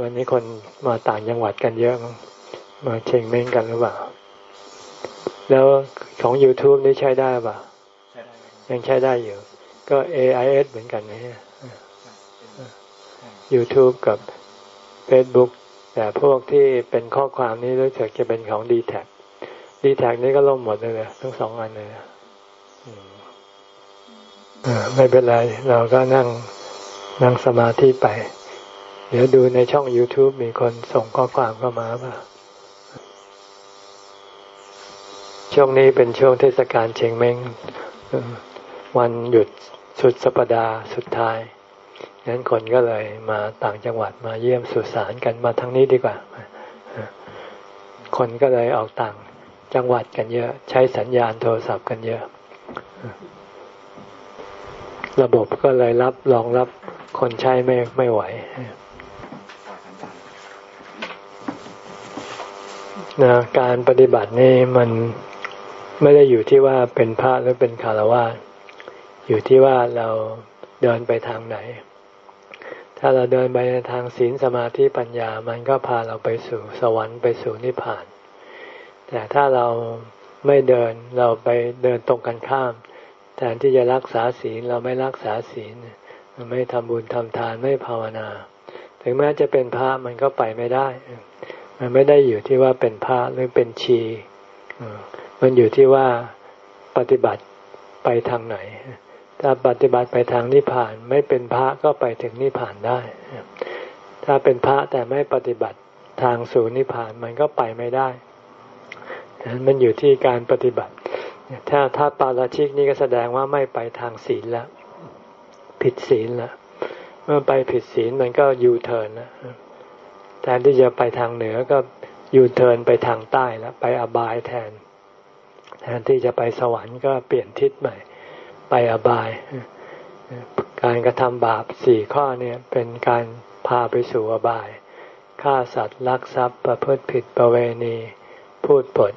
วันนี้คนมาต่างจังหวัดกันเยอะ มาเชงเม้งกันหรือเปล่า แล้วของ YouTube นี่ใช้ได้ป่ะยังใช้ได้อยู่ ก็ AIS เหมือนกันนะฮะ YouTube กับ Facebook แต่พวกที่เป็นข้อความนี้รู้สึกจะเป็นของ d t แทดีแท็นี่ก็ล่มหมดเลยทั้งสองอันเลยไม่เป็นไร เราก็นั่ง นั่งสมาธิไป เดี๋ยวดูในช่อง YouTube มีคนส่งข้อความเข้ามาป่ะช่วงนี้เป็นช่วงเทศกาลเชงเม้งวันหยุดสุดสัปดาห์สุดท้ายนั้นคนก็เลยมาต่างจังหวัดมาเยี่ยมสุสานกันมาทางนี้ดีกว่า คนก็เลยออกต่างจังหวัดกันเยอะ ใช้สัญญาณโทรศัพท์กันเยอะ ระบบก็เลยรับรองรับ คนใช้ไม่ไม่ไหวนะการปฏิบัตินี่มันไม่ได้อยู่ที่ว่าเป็นพระหรือเป็นคารวะอยู่ที่ว่าเราเดินไปทางไหน ถ้าเราเดินไปในทางศีลสมาธิปัญญา มันก็พาเราไปสู่สวรรค์ไปสู่นิพพาน แต่ถ้าเราไม่เดินเราไปเดินตรงกันข้าม แทนที่จะรักษาศีลเราไม่รักษาศีล ไม่ทำบุญทำทานไม่ภาวนา ถึงแม้จะเป็นพระมันก็ไปไม่ได้ มันไม่ได้อยู่ที่ว่าเป็นพระหรือเป็นชีมันอยู่ที่ว่าปฏิบัติไปทางไหน ถ้าปฏิบัติไปทางนิพพาน ไม่เป็นพระก็ไปถึงนิพพานได้ ถ้าเป็นพระแต่ไม่ปฏิบัติทางสู่นิพพานมันก็ไปไม่ได้นั้นมันอยู่ที่การปฏิบัติ ถ้าถ้าปาราชิกนี่ก็แสดงว่าไม่ไปทางศีลแล้ว ผิดศีลแล้วเมื่อไปผิดศีลมันก็ยูเทิร์นนะแทนที่จะไปทางเหนือก็ยูเทิร์นไปทางใต้แล้วไปอบายแทน แทนที่จะไปสวรรค์ก็เปลี่ยนทิศใหม่ ไปอบาย การกระทำบาปสี่ข้อเนี่ยเป็นการพาไปสู่อบายฆ่าสัตว์ลักทรัพย์ประพฤติผิดประเวณี พูดปด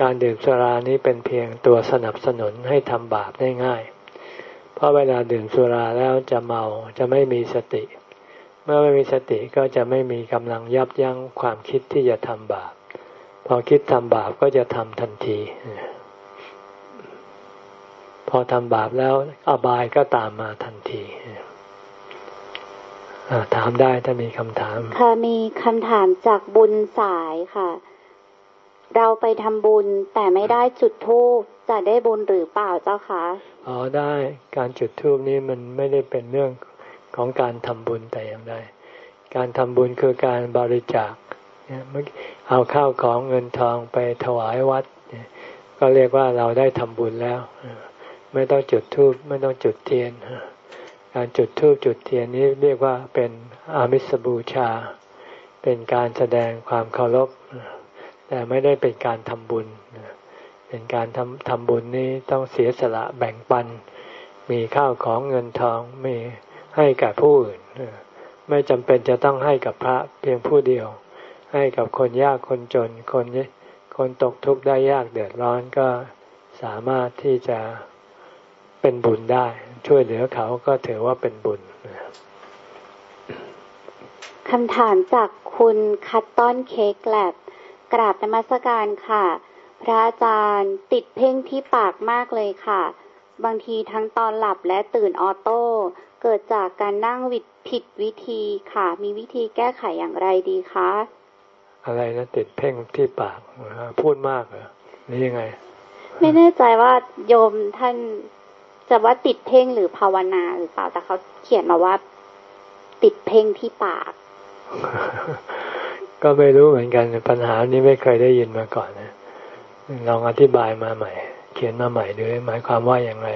การดื่มสุรานี้เป็นเพียงตัวสนับสนุนให้ทำบาปได้ง่าย ราะเวลาดื่มสุราแล้วจะเมาจะไม่มีสติ เมื่อไม่มีสติก็จะไม่มีกำลังยับยั้งความคิดที่จะทำบาป พอคิดทำบาปก็จะทำทันที พอทำบาปแล้วอบายก็ตามมาทันทีถามได้ถ้ามีคำถาม ค่ะมีคำถามจากบุญสายค่ะ เราไปทำบุญแต่ไม่ได้จุดธูป จะได้บุญหรือเปล่าเจ้าคะอ๋อได้การจุดธูปนี้มันไม่ได้เป็นเรื่องของการทำบุญแต่อย่างใดการทำบุญคือการบริจาคเอาข้าวของเงินทองไปถวายวัด ก็เรียกว่าเราได้ทำบุญแล้ว ไม่ต้องจุดธูปไม่ต้องจุดเทียนการจุดธูปจุดเทียนนี้เรียกว่าเป็นอามิสบูชา เป็นการแสดงความเคารพแต่ไม่ได้เป็นการทำบุญ เป็นการทำทำบุญนี้ต้องเสียสละแบ่งปัน มีข้าวของเงินทองมีให้กับผู้อื่นไม่จำเป็นจะต้องให้กับพระเพียงผู้เดียว ให้กับคนยากคนจนคนคนตกทุกข์ได้ยากเดือดร้อนก็สามารถที่จะเป็นบุญได้ ช่วยเหลือเขาก็ถือว่าเป็นบุญคำถามจากคุณคัตต้อนเค้กแลบกราบนมัสการค่ะ พระอาจารย์ติดเพ่งที่ปากมากเลยค่ะ บางทีทั้งตอนหลับและตื่นออโต้ เกิดจากการนั่งวิดผิดวิธีค่ะ มีวิธีแก้ไขอย่างไรดีคะ อะไรนะติดเพ่งที่ปากพูดมากเหรอหรือยังไง ไม่แน่ใจว่าโยมท่านจะว่าติดเพ่งหรือภาวนาหรือเปล่าแต่เขาเขียนมาว่า ติดเพ่งที่ปาก ก็ไม่รู้เหมือนกันปัญหานี้ไม่เคยได้ยินมาก่อนนะ ลองอธิบายมาใหม่ เขียนมาใหม่ด้วยหมายความว่าอย่างไร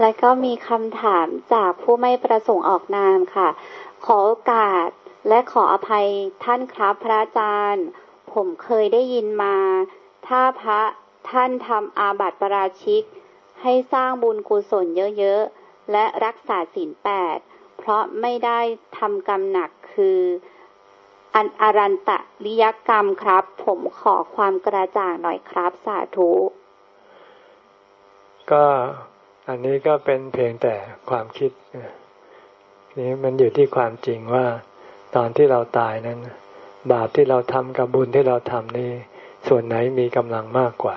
และก็มีคำถามจากผู้ไม่ประสงค์ออกนามค่ะ ขอโอกาสและขออภัยท่านครับพระอาจารย์ ผมเคยได้ยินมา ถ้าพระท่านทำอาบัติปราชิก ให้สร้างบุญกุศลเยอะๆ และรักษาศีลแปด เพราะไม่ได้ทำกรรมหนักคือ อันอรันตะริยกรรมครับ ผมขอความกระจ่างหน่อยครับสาธุ ก็อันนี้ก็เป็นเพียงแต่ความคิดนี่มันอยู่ที่ความจริงว่า ตอนที่เราตายนั้น บาปที่เราทำกับบุญที่เราทำนี่ ส่วนไหนมีกำลังมากกว่า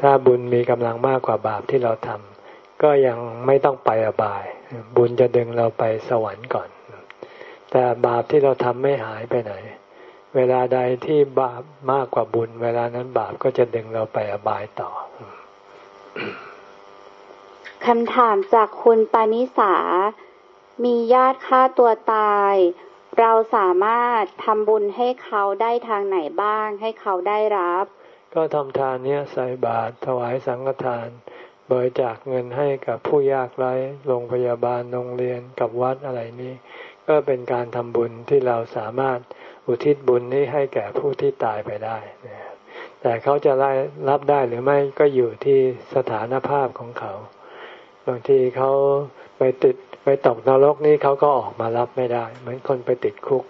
ถ้าบุญมีกำลังมากกว่าบาปที่เราทำก็ยังไม่ต้องไปอบาย บุญจะดึงเราไปสวรรค์ก่อน แต่บาปที่เราทำไม่หายไปไหน เวลาใดที่บาปมากกว่าบุญ เวลานั้นบาปก็จะดึงเราไปอบายต่อคำถามจากคุณปานิสา มีญาติฆ่าตัวตาย เราสามารถทำบุญให้เขาได้ทางไหนบ้าง ให้เขาได้รับ ก็ทำทานเนี้ยใส่บาตรถวายสังฆทานบริจาคเงินให้กับผู้ยากไร้โรงพยาบาลโรงเรียนกับวัดอะไรนี้ ก็เป็นการทำบุญที่เราสามารถอุทิศบุญนี้ให้แก่ผู้ที่ตายไปได้แต่เขาจะรับได้หรือไม่ก็อยู่ที่สถานภาพของเขา บางทีเขาไปติดไปตกนรกนี่เขาก็ออกมารับไม่ได้ เหมือนคนไปติดคุก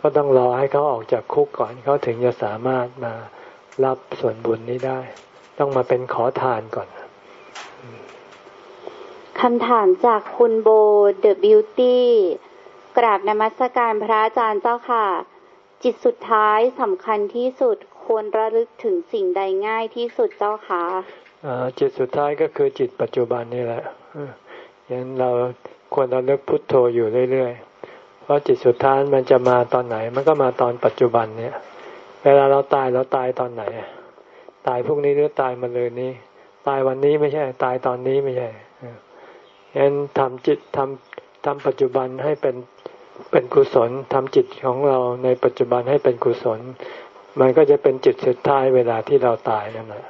ก็ต้องรอให้เขาออกจากคุกก่อนเขาถึงจะสามารถมารับส่วนบุญนี้ได้ ต้องมาเป็นขอทานก่อน คำถามจากคุณโบเดอะบิวตี้กราบนมัสการพระอาจารย์เจ้าค่ะ จิตสุดท้ายสำคัญที่สุดควรระลึกถึงสิ่งใดง่ายที่สุดเจ้าค่ะจิตสุดท้ายก็คือจิตปัจจุบันนี่แหละยันเราควรราเลิกพุทโธอยู่เรื่อยๆ เพราะจิตสุดท้ายมันจะมาตอนไหน มันก็มาตอนปัจจุบันเนี่ย เวลาเราตายเราตายตอนไหน ตายพรุ่งนี้หรือตายมันเลยนี้ ตายวันนี้ไม่ใช่ ตายตอนนี้ไม่ใช่ ยันทำจิตทำทำปัจจุบันให้เป็นเป็นกุศลทำจิตของเราในปัจจุบันให้เป็นกุศล มันก็จะเป็นจิตสุดท้ายเวลาที่เราตายนั่นแหละ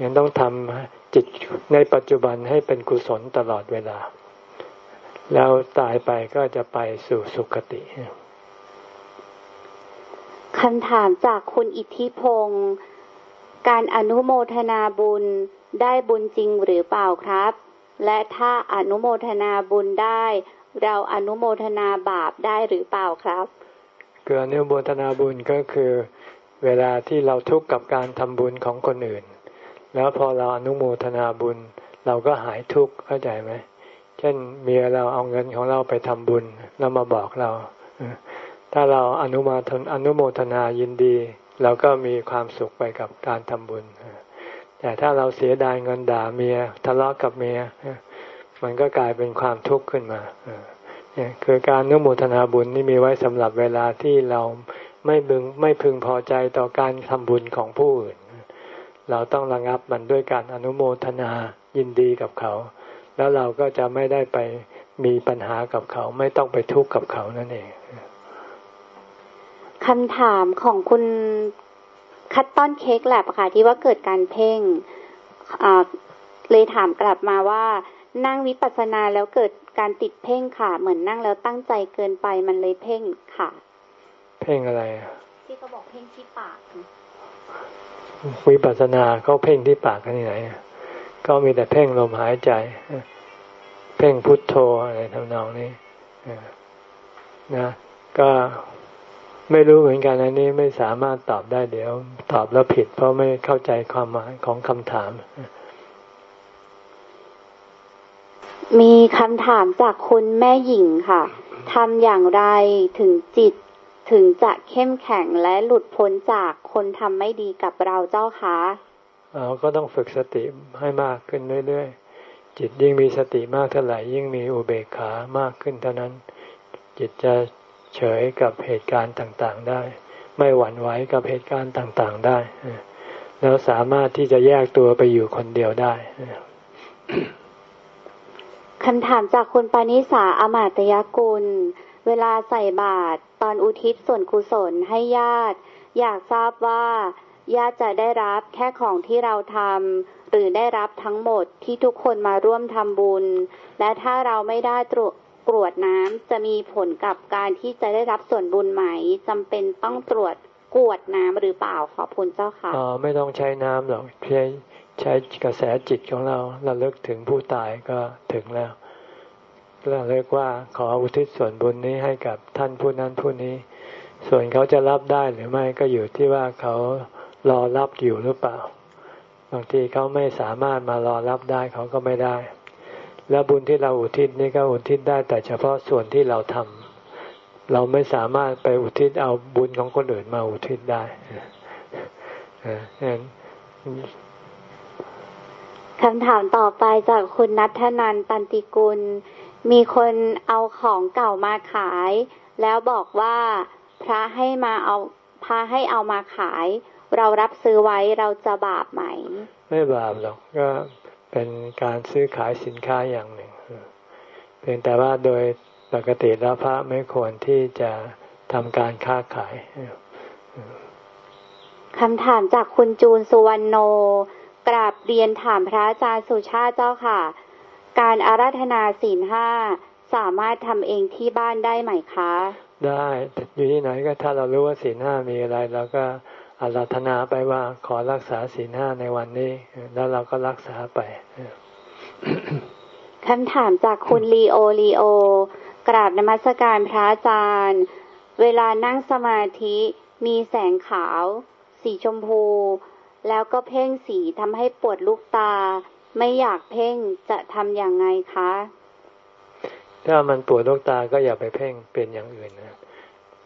ยังต้องทำจิตในปัจจุบันให้เป็นกุศลตลอดเวลา แล้วตายไปก็จะไปสู่สุคติคำถามจากคุณอิทธิพงศ์การอนุโมทนาบุญได้บุญจริงหรือเปล่าครับ และถ้าอนุโมทนาบุญได้ เราอนุโมทนาบาปได้หรือเปล่าครับคืออนุโมทนาบุญก็คือเวลาที่เราทุกข์กับการทำบุญของคนอื่น แล้วพอเราอนุโมทนาบุญ เราก็หายทุกข์เข้าใจไหมเช่นเมียเราเอาเงินของเราไปทำบุญแล้วมาบอกเรา ถ้าเราอนุมาทนอนุโมทนายินดี เราก็มีความสุขไปกับการทำบุญ แต่ถ้าเราเสียดายเงินด่าเมียทะเลาะกับเมียมันก็กลายเป็นความทุกข์ขึ้นมาเนี่ยคือการอนุโมทนาบุญนี่มีไว้สำหรับเวลาที่เราไม่บึงไม่พึงพอใจต่อการทำบุญของผู้อื่น เราต้องระงับมันด้วยการอนุโมทนายินดีกับเขา แล้วเราก็จะไม่ได้ไปมีปัญหากับเขาไม่ต้องไปทุกข์กับเขานั่นเองคำถามของคุณ คัตต้อนเค้กแลบค่ะ ที่ว่าเกิดการเพ่งเลยถามกลับมาว่า นั่งวิปัสสนาแล้วเกิดการติดเพ่งค่ะ เหมือนนั่งแล้วตั้งใจเกินไปมันเลยเพ่งค่ะ เพ่งอะไรที่เขาบอกเพ่งที่ปากวิปัสสนาเขาเพ่งที่ปากกันที่ไหนก็มีแต่เพ่งลมหายใจ เพ่งพุทโธอะไรทำนองนี้นะ ก็ ไม่รู้เหมือนกันอันนี้ไม่สามารถตอบได้เดี๋ยว ตอบแล้วผิด เพราะไม่เข้าใจความหมายของคำถาม มีคำถามจากคุณแม่หญิงค่ะทำอย่างไรถึงจิตถึงจะเข้มแข็งและหลุดพ้นจากคนทำไม่ดีกับเราเจ้าคะเราก็ต้องฝึกสติให้มากขึ้นเรื่อยๆ จิตยิ่งมีสติมากเท่าไหร่ยิ่งมีอุเบกขามากขึ้นเท่านั้น จิตจะ เฉยกับเหตุการณ์ต่างๆได้ ไม่หวั่นไหวกับเหตุการณ์ต่างๆได้ แล้วสามารถที่จะแยกตัวไปอยู่คนเดียวได้คำถามจากคุณปานิสาอมาตยกุล เวลาใส่บาตรตอนอุทิศส่วนกุศลให้ญาติ อยากทราบว่าญาติจะได้รับแค่ของที่เราทำหรือได้รับทั้งหมดที่ทุกคนมาร่วมทำบุญ และถ้าเราไม่ได้ตรว กรวดน้ำจะมีผลกับการที่จะได้รับส่วนบุญไหมจำเป็นต้องตรวจกวดน้ำหรือเปล่าขอบคุณเจ้าค่ะอ๋อไม่ต้องใช้น้ำหรอกใช้ใช้กระแสจิตของเราราเลิกถึงผู้ตายก็ถึงแล้วเราเรียกว่าขออุทิศส่วนบุญนี้ให้กับท่านผู้นั้นผู้นี้ ส่วนเขาจะรับได้หรือไม่ก็อยู่ที่ว่าเขารอรับอยู่หรือเปล่าบางทีเขาไม่สามารถมารอรับได้เขาก็ไม่ได้ แล้วบุญที่เราอุทิศนี่ก็อุทิศได้แต่เฉพาะส่วนที่เราทำเราไม่สามารถไปอุทิศเอาบุญของคนอื่นมาอุทิศได้คำถามต่อไปจากคุณนัทนันตันติกุล มีคนเอาของเก่ามาขาย แล้วบอกว่าพระให้มาเอาพระให้เอามาขาย เรารับซื้อไว้เราจะบาปไหม ไม่บาปหรอกก็ เป็นการซื้อขายสินค้าอย่างหนึ่ง เพียงแต่ว่าโดยปกติแล้วพระไม่ควรที่จะทำการค้าขายคำถามจากคุณจูนสุวรรณโน กราบเรียนถามพระอาจารย์สุชาติเจ้าค่ะ การอาราธนาศีลห้าสามารถทำเองที่บ้านได้ไหมคะ ได้อยู่ที่ไหนก็ถ้าเรารู้ว่าศีลห้ามีอะไรเราก็ อาราธนาไปว่าขอรักษาศีลห้าในวันนี้ แล้วเราก็รักษาไปคำถามจากคุณลีโอลีโอ กราบนมัสการพระอาจารย์ เวลานั่งสมาธิมีแสงขาว สีชมพู แล้วก็เพ่งสีทำให้ปวดลูกตา ไม่อยากเพ่งจะทำอย่างไงคะ ถ้ามันปวดลูกตาก็อย่าไปเพ่งเป็นอย่างอื่นนะ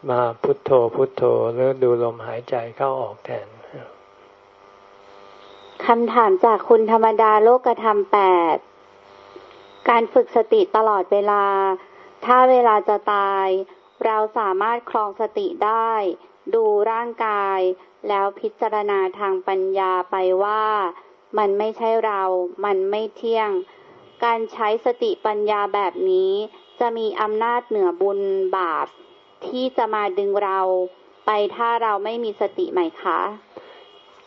มาพุทโธพุทโธแล้วดูลมหายใจเข้าออกแทนคำถามจากคุณธรรมดาโลกธรรมแปด การฝึกสติตลอดเวลา ถ้าเวลาจะตาย เราสามารถคลองสติได้ ดูร่างกาย แล้วพิจารณาทางปัญญาไปว่า มันไม่ใช่เรา มันไม่เที่ยง การใช้สติปัญญาแบบนี้ จะมีอำนาจเหนือบุญบาป ที่จะมาดึงเราไปถ้าเราไม่มีสติไหมคะ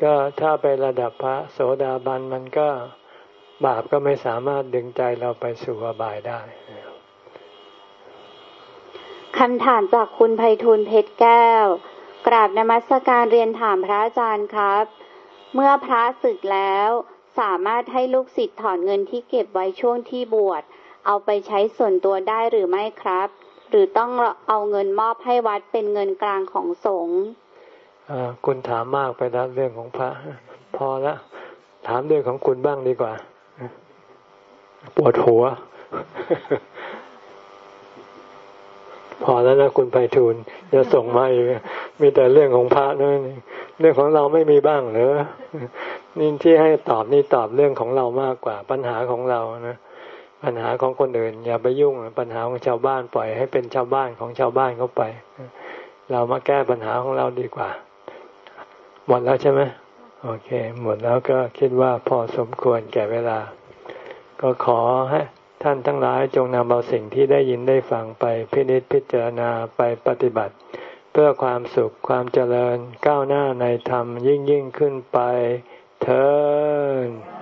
ก็ถ้าไประดับพระโสดาบันมันก็บาปก็ไม่สามารถดึงใจเราไปสู่อบายได้คำถามจากคุณไพฑูรย์เพชรแก้ว กราบนมัสการเรียนถามพระอาจารย์ครับ เมื่อพระศึกแล้วสามารถให้ลูกศิษย์ถอนเงินที่เก็บไว้ช่วงที่บวช เอาไปใช้ส่วนตัวได้หรือไม่ครับ หรือต้องเอาเงินมอบให้วัดเป็นเงินกลางของสงฆ์คุณถามมากไปแล้วเรื่องของพระ พอละถามเรื่องของคุณบ้างดีกว่า ปวดหัว พอแล้วนะคุณไปทูลจะส่งมาอีกมีแต่เรื่องของพระนั่นเรื่องของเราไม่มีบ้างเหรอนี่ที่ให้ตอบนี่ตอบเรื่องของเรามากกว่าปัญหาของเรานะ ปัญหาของคนอื่น อย่าไปยุ่งปัญหาของชาวบ้านปล่อยให้เป็นชาวบ้านของชาวบ้านเขาไป เรามาแก้ปัญหาของเราดีกว่า หมดแล้วใช่ไหมโอเค หมดแล้วก็คิดว่าพอสมควรแก่เวลา ก็ขอให้ท่านทั้งหลายจงนำเอาสิ่งที่ได้ยินได้ฟังไปพินิจพิจารณาไปปฏิบัติ เพื่อความสุขความเจริญก้าวหน้าในธรรมยิ่งยิ่งขึ้นไปเธอ